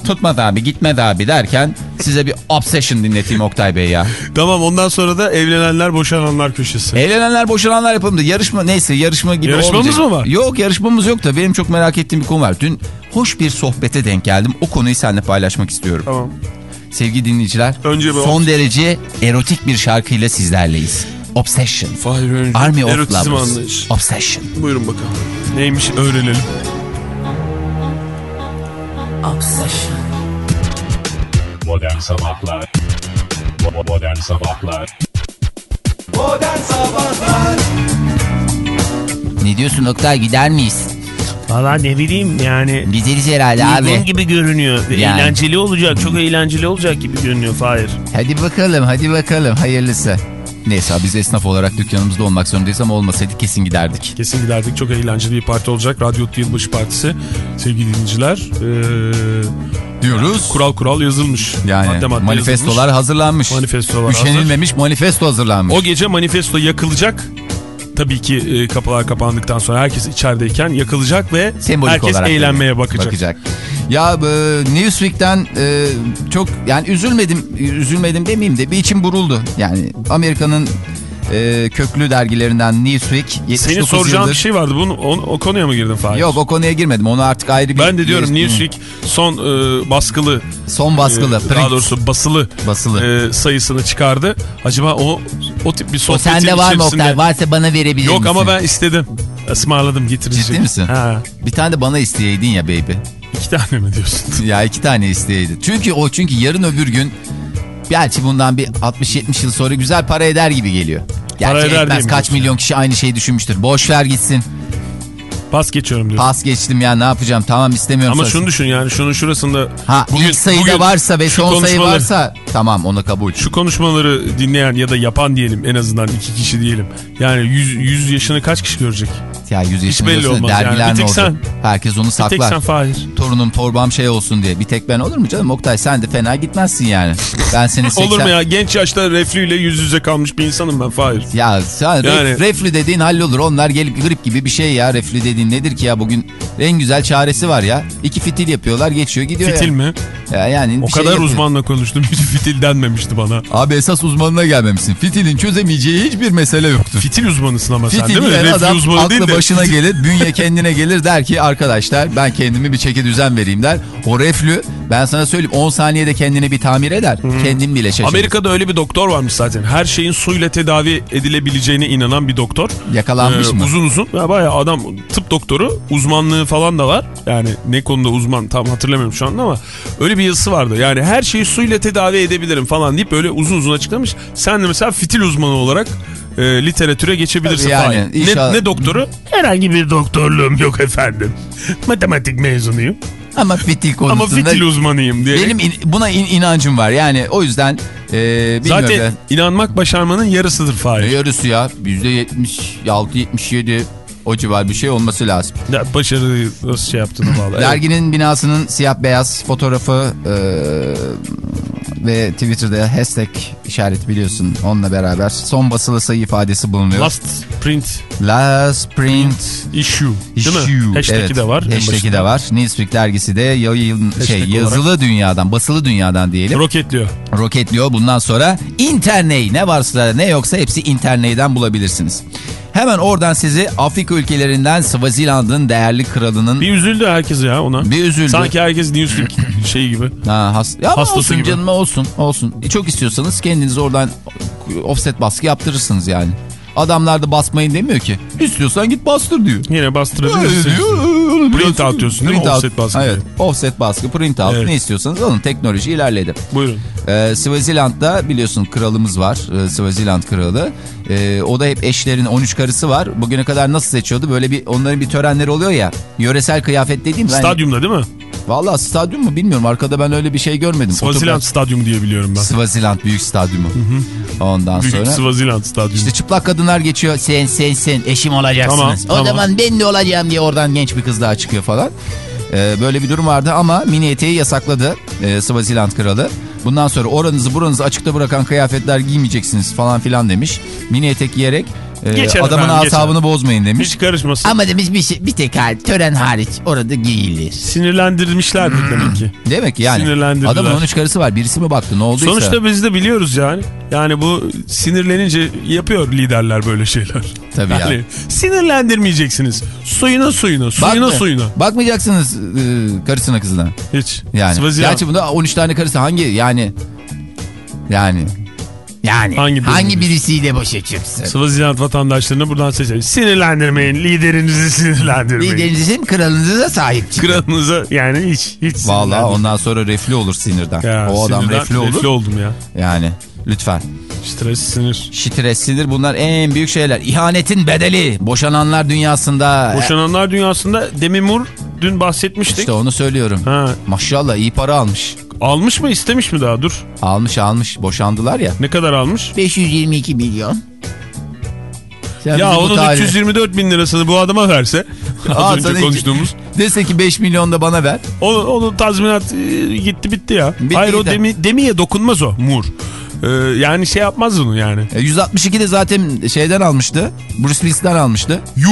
Tutmadı abi gitmedi abi derken size bir obsession dinleteyim Oktay Bey ya. Tamam ondan sonra da evlenenler boşananlar köşesi. Evlenenler boşananlar yapımında yarışma neyse yarışma gibi Yarışmamız olmayacak. mı var? Yok yarışmamız yok da benim çok merak ettiğim bir konu var. Dün hoş bir sohbete denk geldim. O konuyu seninle paylaşmak istiyorum. Tamam. Sevgili dinleyiciler Önce son derece erotik bir şarkıyla sizlerleyiz. Obsession. Fahir Army of Lovers. anlayış. Obsession. Buyurun bakalım. Neymiş öğrenelim. Modern Sabahlar Bo- Modern Sabahlar Ne diyorsun Oktay gider miyiz? Valla ne bileyim yani. Gideriz herhalde Uygun abi. gibi görünüyor. Yani. Eğlenceli olacak. Çok eğlenceli olacak gibi görünüyor Fahir. Hadi bakalım hadi bakalım hayırlısı. Neyse biz esnaf olarak dükkanımızda olmak zorundayız ama olmasaydık kesin giderdik. Kesin giderdik. Çok eğlenceli bir parti olacak. Radyo Yılbaşı Partisi. Sevgili dinleyiciler. Ee, Diyoruz. kural kural yazılmış. Yani Madde madde manifestolar yazılmış. hazırlanmış. Manifestolar hazır. Üşenilmemiş manifesto hazırlanmış. O gece manifesto yakılacak. tabii ki e, kapılar kapandıktan sonra herkes içerideyken yakılacak ve Sembolik herkes eğlenmeye böyle bakacak. Ya e, Newsweek'ten e, çok yani üzülmedim üzülmedim demeyeyim de bir içim buruldu. Yani Amerika'nın e, köklü dergilerinden Newsweek 79 Senin soracağın yıldır. bir şey vardı. Bunu, o, o konuya mı girdin Fahir? Yok o konuya girmedim. Onu artık ayrı bir... Ben de diyorum Newsweek son e, baskılı, Son baskılı. e, daha doğrusu basılı, basılı. e, sayısını çıkardı. Acaba o o tip bir o sohbetin sende var mı. Oktay? Varsa bana verebilir Yok misin? ama ben istedim. Ismarladım getirecek. Ciddi misin? Ha. Bir tane de bana isteyeydin ya baby. İki tane mi diyorsun? ya iki tane isteyeydin. Çünkü o çünkü yarın öbür gün Gerçi bundan bir 60-70 yıl sonra güzel para eder gibi geliyor. Gerçi Para eder etmez. Kaç milyon kişi aynı şeyi düşünmüştür. Boş ver gitsin. Pas geçiyorum diyorsun. Pas geçtim ya ne yapacağım tamam istemiyorum. Ama sonrasını. şunu düşün yani şunun şurasında Ha bugün- ilk sayıda bugün varsa ve son sayı varsa tamam onu kabul. Şu konuşmaları dinleyen ya da yapan diyelim en azından iki kişi diyelim. Yani 100, 100 yaşını kaç kişi görecek? Ya 100 yaşında belli olmaz yani. dergiler Bir ne tek sen. Herkes onu Bir tek saklar. sen Fahir. Torunum torbam şey olsun diye. Bir tek ben olur mu canım Oktay sen de fena gitmezsin yani. Ben seni 80... Olur mu ya genç yaşta reflüyle yüz yüze kalmış bir insanım ben Fahir. Ya sen ref- Yani- reflü dediğin hallolur. Onlar gelip grip gibi bir şey ya. Reflü dediğin nedir ki ya bugün en güzel çaresi var ya. İki fitil yapıyorlar geçiyor gidiyor Fitil ya. mi? Ya yani O şey kadar yapıyor. uzmanla konuştum hiç fitil denmemişti bana. Abi esas uzmanına gelmemişsin. Fitilin çözemeyeceği hiçbir mesele yoktur. Fitil uzmanısın ama sen Fitil değil mi? Reflü adam uzmanı aklı değil de. başına gelir, bünye kendine gelir der ki arkadaşlar ben kendimi bir çeki düzen vereyim der. O reflü ben sana söyleyeyim 10 saniyede kendine bir tamir eder. Kendim bile şaşırırım. Amerika'da öyle bir doktor varmış zaten. Her şeyin suyla tedavi edilebileceğine inanan bir doktor. Yakalanmış Ee, mı? Uzun uzun. Ya bayağı adam tıp doktoru. Uzmanlığı falan da var. Yani ne konuda uzman tam hatırlamıyorum şu anda ama öyle bir yazısı vardı. Yani her şeyi suyla tedavi edebilirim falan deyip böyle uzun uzun açıklamış. Sen de mesela fitil uzmanı olarak e, literatüre geçebilirsin. Yani, inşallah- Ne, ne doktoru? Herhangi bir doktorluğum yok efendim. Matematik mezunuyum. Ama fitil Ama konusunda fitil uzmanıyım diye. benim in- buna in- inancım var. Yani o yüzden e, bilmiyorum. Zaten ben. inanmak başarmanın yarısıdır Fahir. Yarısı ya %76-77 o civar bir şey olması lazım. Ya, başarıyı nasıl şey yaptığını bağlı. Derginin binasının siyah beyaz fotoğrafı e, ve Twitter'da hashtag işareti biliyorsun onunla beraber son basılı sayı ifadesi bulunuyor. Last, Last print print issue. Değil issue. mi? Hashtag'i Evet, de var. Hashtag'i de var. Newsweek dergisi de yayın, şey, yazılı dünyadan, basılı dünyadan diyelim. Roketliyor. roketliyor. Bundan sonra interney ne varsa ne yoksa hepsi interneyden bulabilirsiniz. Hemen oradan sizi Afrika ülkelerinden Swaziland'ın değerli kralının Bir üzüldü herkes ya ona. bir üzüldü. Sanki herkes Newsweek şeyi gibi. Ha, has ya Hastası olsun gibi. canım olsun olsun. E, çok istiyorsanız kendiniz oradan offset baskı yaptırırsınız yani. Adamlar da basmayın demiyor ki. İstiyorsan git bastır diyor. Yine Öyle Öyle Print out diyorsun değil mi? Out. Offset baskı Evet. Offset baskı, print out Evet. ne istiyorsanız alın. Teknoloji ilerledi. Buyurun. Ee, Swaziland'da biliyorsun kralımız var. Ee, Swaziland kralı. Ee, o da hep eşlerin 13 karısı var. Bugüne kadar nasıl seçiyordu? Böyle bir onların bir törenleri oluyor ya. Yöresel kıyafet dediğim. Stadyumda değil mi? Vallahi stadyum mu bilmiyorum. Arkada ben öyle bir şey görmedim. Swaziland Fotoğraf- stadyumu diye biliyorum ben. Swaziland büyük stadyumu. Ondan Büyük sonra Swaziland stadyumu. işte çıplak kadınlar geçiyor. Sen sen sen eşim olacaksınız. Tamam, o tamam. zaman ben de olacağım diye oradan genç bir kız daha çıkıyor falan. Ee, böyle bir durum vardı ama mini eteği yasakladı e, Swaziland kralı. Bundan sonra oranızı buranızı açıkta bırakan kıyafetler giymeyeceksiniz falan filan demiş. Mini etek giyerek e, Geçer adamın efendim, asabını bozmayın demiş. Hiç karışmasın. Ama demiş bir, şey, bir tek hal, tören hariç orada giyilir. Sinirlendirmişlerdir demek ki. Demek ki yani adamın 13 karısı var birisi mi baktı ne olduysa. Sonuçta biz de biliyoruz yani. Yani bu sinirlenince yapıyor liderler böyle şeyler. Tabii yani. ya. Sinirlendirmeyeceksiniz. Suyuna suyuna, suyuna Bakma- suyuna. Bakmayacaksınız e, karısına kızına. Hiç. Yani. Gerçi bunda 13 tane karısı hangi yani yani yani Hangi hangi, birisiyle başa çıksın? Swaziland vatandaşlarını buradan seçelim. Sinirlendirmeyin, liderinizi sinirlendirmeyin. Liderinize mi kralınıza sahip çıkın. Kralınıza yani hiç hiç Vallahi sinirlendirmeyin. ondan sonra reflü olur sinirden. Ya, o adam sinirden reflü olur. reflü oldum ya. Yani lütfen. Stres, sinir. Stres, sinir bunlar en büyük şeyler. İhanetin bedeli. Boşananlar dünyasında. Boşananlar dünyasında Demi Moore dün bahsetmiştik. İşte onu söylüyorum. Ha, Maşallah iyi para almış. Almış mı istemiş mi daha dur. Almış almış. Boşandılar ya. Ne kadar almış? 522 milyon. Sen Ya onun tarih- 324 bin lirasını bu adama verse Aa, az önce sana konuştuğumuz. Dese ki 5 milyon da bana ver. Onun, onun tazminat e, gitti bitti ya. Bitti Hayır o demi, demiye dokunmaz o Moore. Ee, yani şey yapmaz onu yani. E, 162 de zaten şeyden almıştı. Bruce Willis'ten almıştı. Yuh.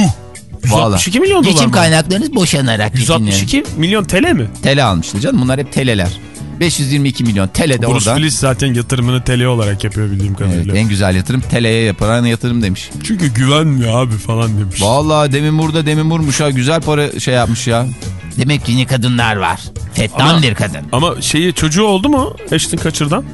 Valla. 162 milyon dolar Geçim mı? kaynaklarınız boşanarak 162 milyon TL mi? TL almıştı canım. Bunlar hep TL'ler. 522 milyon TL de Bruce oradan. Willis zaten yatırımını TL olarak yapıyor bildiğim Evet, kadarıyla. en güzel yatırım TL'ye yapılan yatırım demiş. Çünkü güvenmiyor abi falan demiş. Vallahi demin burada demin vurmuş ha güzel para şey yapmış ya. Demek ki yine kadınlar var. Fettan Ama- bir kadın. Ama şeyi çocuğu oldu mu Ashton kaçırdan?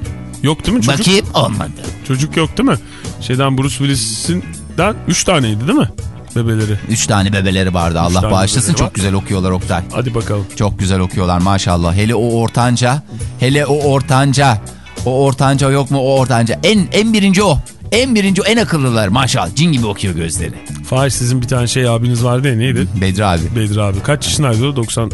Yok değil mi çocuk? Bakayım olmadı. Çocuk yok değil mi? Şeyden Bruce Willis'inden 3 taneydi değil mi? Bebeleri. Üç tane bebeleri vardı Allah tane bağışlasın var. çok güzel okuyorlar Oktay. Hadi bakalım. Çok güzel okuyorlar maşallah. Hele o ortanca. Hele o ortanca. O ortanca yok mu o ortanca. En, en birinci o. En birinci o en akıllılar maşallah. Cin gibi okuyor gözleri. Fahir sizin bir tane şey abiniz vardı ya neydi? Bedri abi. Bedri abi. Kaç yaşındaydı o? 90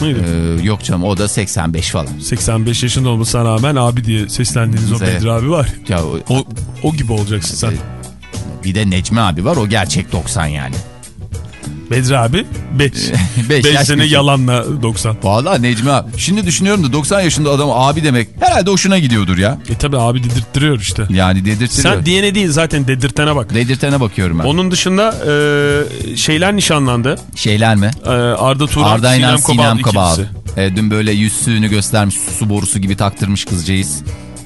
mıydı? Ee, yok canım o da 85 falan. 85 yaşında olmasına rağmen abi diye seslendiğiniz o. Bedri abi var. ya. O- O, o gibi olacaksın sen. bir de Necmi abi var o gerçek 90 yani. Bedri abi 5. Beş 5 yaş sene yalanla 90. Vallahi Necmi abi. Şimdi düşünüyorum da 90 yaşında adam abi demek herhalde hoşuna gidiyordur ya. E tabi abi dedirttiriyor işte. Yani dedirtiriyor. Sen diyene değil zaten dedirtene bak. Dedirtene bakıyorum ben. Onun dışında e, şeyler nişanlandı. Şeyler mi? E, Arda Turan, Arda İnan, Sinem Sinem ikilisi. E, dün böyle yüzsüğünü göstermiş su borusu gibi taktırmış kızcağız.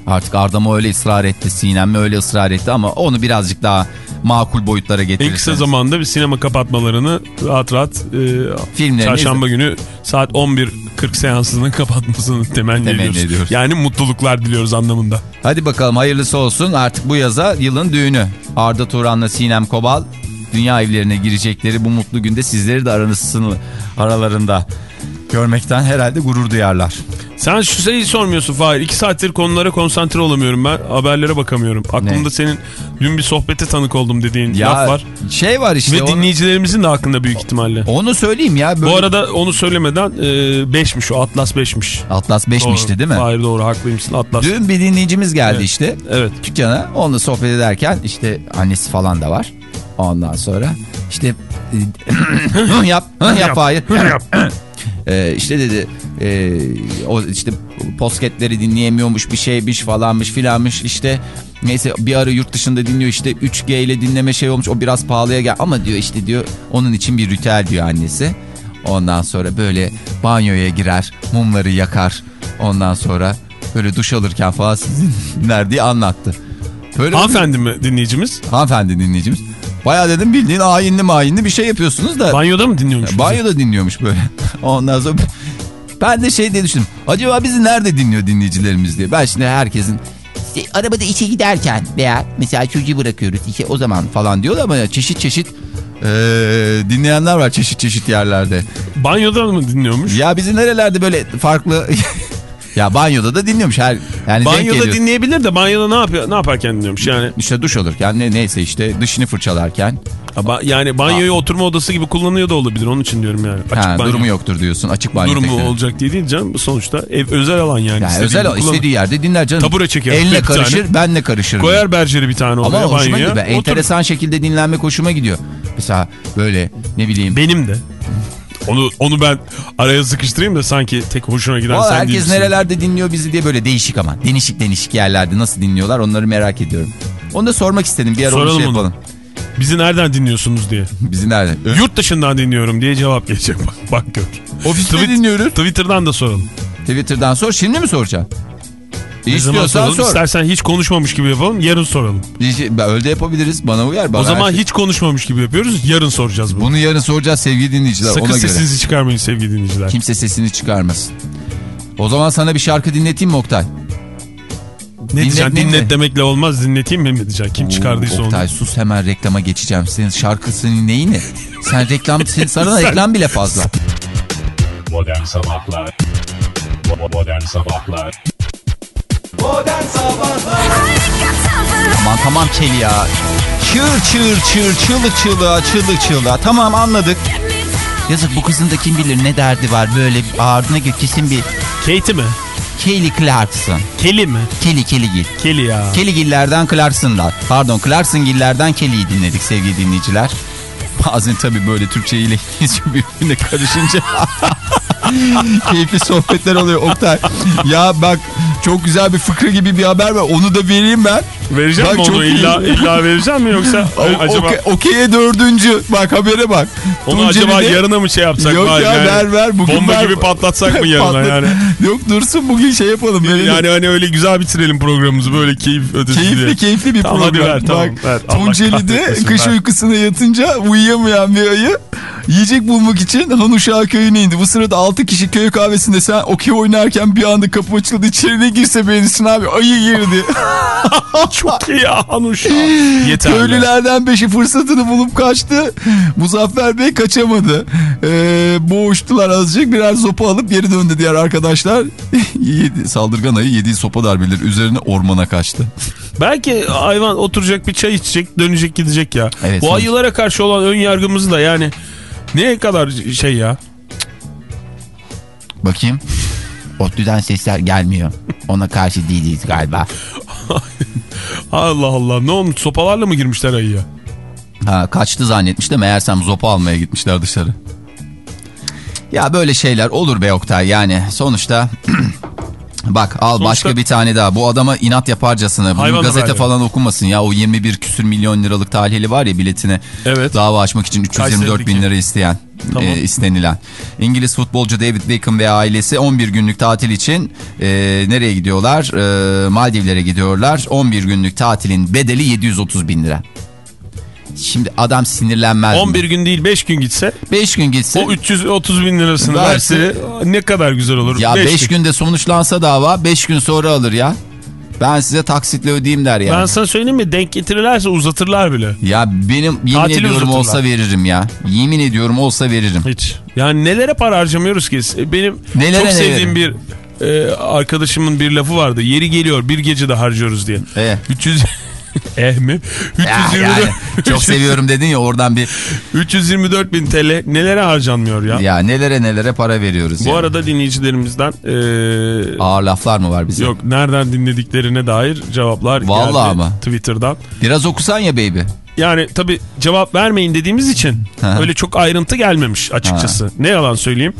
Artık Arda mı öyle ısrar etti, Sinem mi öyle ısrar etti ama onu birazcık daha makul boyutlara En getirirsen. kısa zamanda bir sinema kapatmalarını rahat rahat e, Filmlerini çarşamba günü saat 11.40 seansının kapatmasını temenni, Temenni ediyoruz. ediyoruz. Yani mutluluklar diliyoruz anlamında. Hadi bakalım hayırlısı olsun artık bu yaza yılın düğünü. Arda Turan'la Sinem Kobal dünya evlerine girecekleri bu mutlu günde sizleri de aranızın aralarında görmekten herhalde gurur duyarlar. Sen şu şeyi sormuyorsun Fahir. İki saattir konulara konsantre olamıyorum ben. Haberlere bakamıyorum. Aklımda Ne? senin dün bir sohbete tanık oldum dediğin Ya laf var. şey var işte Ve onu, dinleyicilerimizin de aklında büyük ihtimalle. onu söyleyeyim ya. Böyle... Bu arada onu söylemeden 5'miş o Atlas 5'miş. Atlas 5'mişti değil mi? Hayır doğru haklıymışsın Atlas. Dün bir dinleyicimiz geldi Evet. işte Evet. dükkana. Onunla sohbet ederken işte annesi falan da var. Ondan sonra işte e, yap, yap, hayır. Ee, işte dedi e, o işte posketleri dinleyemiyormuş bir şeymiş falanmış filanmış işte neyse bir ara yurt dışında dinliyor işte 3G ile dinleme şey olmuş o biraz pahalıya gel ama diyor işte diyor onun için bir ritüel diyor annesi. Ondan sonra böyle banyoya girer mumları yakar ondan sonra böyle duş alırken falan sizin dinler diye anlattı. Böyle Hanımefendi mi dinleyicimiz? Hanımefendi dinleyicimiz. Bayağı dedim bildiğin ayinli mayinli bir şey yapıyorsunuz da. Banyoda mı dinliyormuş? bizi? Banyoda dinliyormuş böyle. Ondan sonra ben de şey diye düşündüm. Acaba bizi nerede dinliyor dinleyicilerimiz diye. Ben şimdi herkesin işte arabada işe giderken veya mesela çocuğu bırakıyoruz işe o zaman falan diyorlar ama çeşit çeşit eee, dinleyenler var çeşit çeşit yerlerde. Banyoda mı dinliyormuş? Ya bizi nerelerde böyle farklı ya banyoda da dinliyormuş her yani Banyoda dinleyebilir de banyoda ne yapıyor ne yaparken dinliyormuş yani. İşte duş alırken ne neyse işte dışını fırçalarken Ba- Yani banyoyu oturma odası gibi kullanıyor da olabilir onun için diyorum yani. Açık ha, banyo. durumu yoktur diyorsun açık banyo. Durumu tekniği. olacak diye değil canım sonuçta ev özel alan yani. Yani İstediği özel istediği yerde dinler canım. Tabure çeker. Eline Bir tane. karışır benle karışırım. Koyar berjeri bir tane Ama oraya hoşuma banyoya. gidiyor. Ben Otur. Enteresan şekilde dinlenmek hoşuma gidiyor. Mesela böyle ne bileyim. Benim de. Onu onu ben araya sıkıştırayım da sanki tek hoşuna giden Vallahi sen herkes değilsin. nerelerde dinliyor bizi diye böyle değişik ama. Değişik değişik yerlerde nasıl dinliyorlar onları merak ediyorum. Onu da sormak istedim. Bir ara onu Soralım şey onu. yapalım. Bizi nereden dinliyorsunuz diye. Bizi nerede? Yurt dışından dinliyorum diye cevap gelecek bak. Bak gör. Ofiste Tweet- dinliyoruz. Twitter'dan da soralım. Twitter'dan sor. Şimdi mi soracaksın? Ne İstiyorsan soralım? sor. İstersen hiç konuşmamış gibi yapalım. Yarın soralım. Ben Öyle yapabiliriz. Bana uyar. Bana o zaman şey- hiç konuşmamış gibi yapıyoruz. Yarın soracağız bunu. Bunu yarın soracağız sevgili dinleyiciler. Sakın ona göre. sesinizi çıkarmayın sevgili dinleyiciler. Kimse sesini çıkarmasın. O zaman sana bir şarkı dinleteyim mi Oktay? ne diyeceksin? dinletmeyeyim Dinlet mi? demekle olmaz. Dinleteyim mi mi diyeceksin? Kim çıkardıysa Oo, onu. Oktay sus hemen reklama geçeceğim. Senin şarkı senin neyi ne? Sen reklam, senin sana reklam bile fazla. Modern Sabahlar Bo- Modern Sabahlar Aman tamam Kelly ya. Çığır çığır çığır çığlık çığlığa çığlık çığlığa. Tamam anladık. Yazık bu kızın da kim bilir ne derdi var böyle ardına gö- kesin bir Katie mi? Kelly Clarkson. Kelly mi? Kelly Kelly Gil. Kelly ya. Kelly Clarkson'lar. Pardon Clarkson Giller'den Kelly'yi dinledik sevgili dinleyiciler. Bazen tabii böyle Türkçe ile İngilizce birbirine karışınca keyifli sohbetler oluyor Oktay. Ya bak çok güzel bir fıkra gibi bir haber var. Onu da vereyim ben. Vereceğim Bak mi onu iyi. illa, illa vereceğim mi yoksa O- acaba oke- Okey'e dördüncü. Bak habere bak. onu Tunceli'de- acaba yarına mı şey yapsak? Yok ya yani? ver ver. Bugün Bomba ver. gibi patlatsak mı yarına Patlat- yani? Yok dursun bugün şey yapalım. verelim. Yani hani öyle güzel bitirelim programımızı böyle keyif ötesi diye. Keyifli keyifli bir Tamam, hadi program. ver, tamam, Bak, ver. Tunceli'de kış ver. uykusuna yatınca uyuyamayan bir ayı yiyecek bulmak için Hanuşağı köyüne indi. Bu sırada 6 kişi köy kahvesinde sen okey oynarken bir anda kapı açıldı. İçerine girse beğenirsin abi. Ayı girdi. Çok iyi ya Hanuş. Yeter. Köylülerden beşi fırsatını bulup kaçtı. Muzaffer Bey kaçamadı. Ee, boğuştular azıcık. Birer sopa alıp geri döndü diğer arkadaşlar. Yedi, saldırgan ayı yediği sopa darbeleri üzerine ormana kaçtı. Belki hayvan oturacak bir çay içecek dönecek gidecek ya. Evet, Bu ayılara karşı olan ön yargımız da yani ne kadar şey ya. Bakayım. Otlu'dan sesler gelmiyor. Ona karşı değiliz galiba. Allah Allah ne olmuş sopalarla mı girmişler ayıya? Ha, kaçtı zannetmiş de meğersem zopa almaya gitmişler dışarı. Ya böyle şeyler olur be Oktay yani sonuçta... Bak al Sonuçta- başka bir tane daha. Bu adama inat yaparcasına. Bunu gazete haberleri. falan okumasın ya. O 21 küsür milyon liralık talihli var ya biletine Evet. dava açmak için 324 bin lira isteyen. Tamam. e, istenilen. İngiliz futbolcu David Beckham ve ailesi 11 günlük tatil için e, nereye gidiyorlar? E, Maldivlere gidiyorlar. 11 günlük tatilin bedeli 730 bin lira. Şimdi adam sinirlenmez 11 mi? gün değil 5 gün gitse 5 gün gitse. o 330 bin lirasını Verse- verse ne kadar güzel olur. ya Beş 5 günde sonuçlansa dava 5 gün sonra alır ya. Ben size taksitle ödeyeyim der yani. Ben sana söyleyeyim mi denk getirirlerse uzatırlar bile. Ya benim yemin Tatili ediyorum uzatırlar. olsa veririm ya. Yemin ediyorum olsa veririm. Hiç. Yani nelere para harcamıyoruz ki? Benim Nelere, çok sevdiğim bir e, arkadaşımın bir lafı vardı. Yeri geliyor bir gece de harcıyoruz diye. E. 300 Eh mi? Ya 324, yani çok seviyorum dedin ya oradan bir 324 bin TL nelere harcanmıyor ya? ya nelere nelere para veriyoruz Bu ya. arada dinleyicilerimizden e, Ağır laflar mı var bize? yok nereden dinlediklerine dair cevaplar Vallahi geldi ama. Twitter'dan. Biraz okusan ya baby. Yani tabi cevap vermeyin dediğimiz için öyle çok ayrıntı gelmemiş açıkçası. Ne yalan söyleyeyim.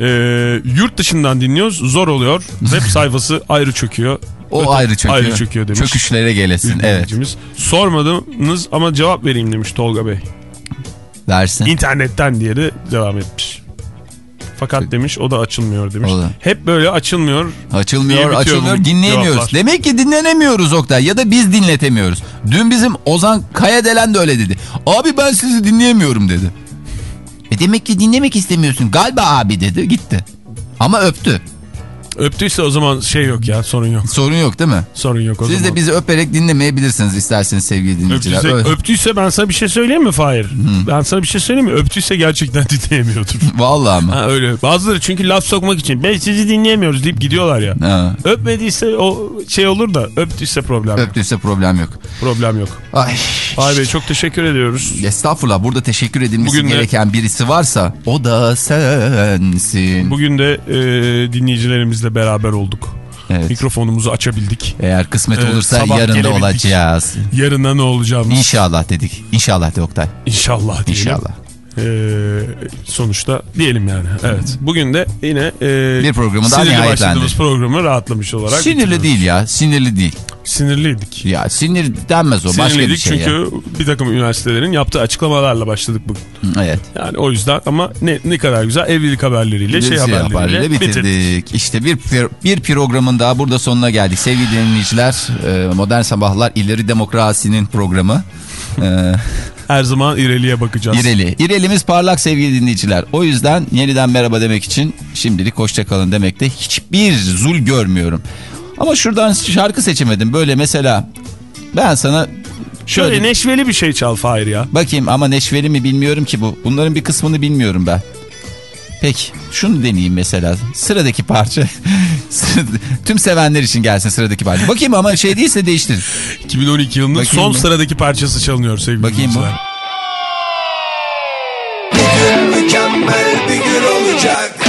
Ee, yurt dışından dinliyoruz zor oluyor. Web sayfası ayrı çöküyor. O Öte- ayrı çöküyor. Ayrı çöküyor demiş. Çöküşlere gelesin evet. Sormadınız ama cevap vereyim demiş Tolga Bey. Dersin. İnternetten diye de devam etmiş. Fakat demiş o da açılmıyor demiş. Da. Hep böyle açılmıyor. Açılmıyor açılmıyor dinleyemiyoruz. cevaplar. Demek ki dinlenemiyoruz Oktay ya da biz dinletemiyoruz. Dün bizim Ozan Kayadelen de öyle dedi. Abi ben sizi dinleyemiyorum dedi. E demek ki dinlemek istemiyorsun. Galiba abi dedi gitti. Ama öptü. Öptüyse o zaman şey yok ya sorun yok. Sorun yok değil mi? Sorun yok o Siz zaman. de bizi öperek dinlemeyebilirsiniz isterseniz sevgili dinleyiciler. Öptüyse, Öyle. öptüyse ben sana bir şey söyleyeyim mi Fahir? Ben sana bir şey söyleyeyim mi? Öptüyse gerçekten dinleyemiyordur. Vallahi mı? ha, öyle. Bazıları çünkü laf sokmak için ben sizi dinleyemiyoruz deyip gidiyorlar ya. Ha. Öpmediyse o şey olur da öptüyse problem yok. Öptüyse problem yok. Problem yok. Ay. Fahir Bey çok teşekkür ediyoruz. Estağfurullah burada teşekkür edilmesi Bugün de- gereken birisi varsa o da sensin. Bugün de e, dinleyicilerimizle beraber olduk. Evet. Mikrofonumuzu açabildik. Eğer kısmet Ee, olursa sabah yarın da olacağız. Yarına ne olacağımız İnşallah dedik. İnşallah de Oktay. inşallah diyelim. İnşallah. Ee, sonuçta diyelim yani. Evet. Bugün de yine e, Bir programı daha sinirli başladığımız programı rahatlamış olarak Sinirli bitiriyoruz. değil ya. Sinirli değil. Sinirliydik. Ya sinir denmez o. Başka bir Sinirliydik şey çünkü ya. bir takım üniversitelerin yaptığı açıklamalarla başladık bugün. Evet. Yani o yüzden ama ne ne kadar güzel evlilik haberleriyle şey Şey haberleriyle, haberleriyle bitirdik. bitirdik. İşte bir, bir programın daha burada sonuna geldik. Sevgili dinleyiciler, e, Modern Sabahlar İleri Demokrasi'nin programı. Her zaman ileriye bakacağız. İreli. İrelimiz parlak sevgili dinleyiciler. O yüzden yeniden merhaba demek için şimdilik hoşçakalın demekte hiçbir zul görmüyorum. Ama şuradan şarkı seçemedim. Böyle mesela ben sana Şöyle şöyle neşveli bir şey çal Fahir ya. bakayım ama neşveli mi bilmiyorum ki bu. Bunların bir kısmını bilmiyorum ben. Peki şunu deneyeyim mesela. Sıradaki parça. Tüm sevenler için gelsin sıradaki parça. Bakayım ama şey değilse değiştirin. 2012 yılının Bakayım son mı? sıradaki parçası çalınıyor sevgili Bakayım mı? Mükemmel bir gün olacak.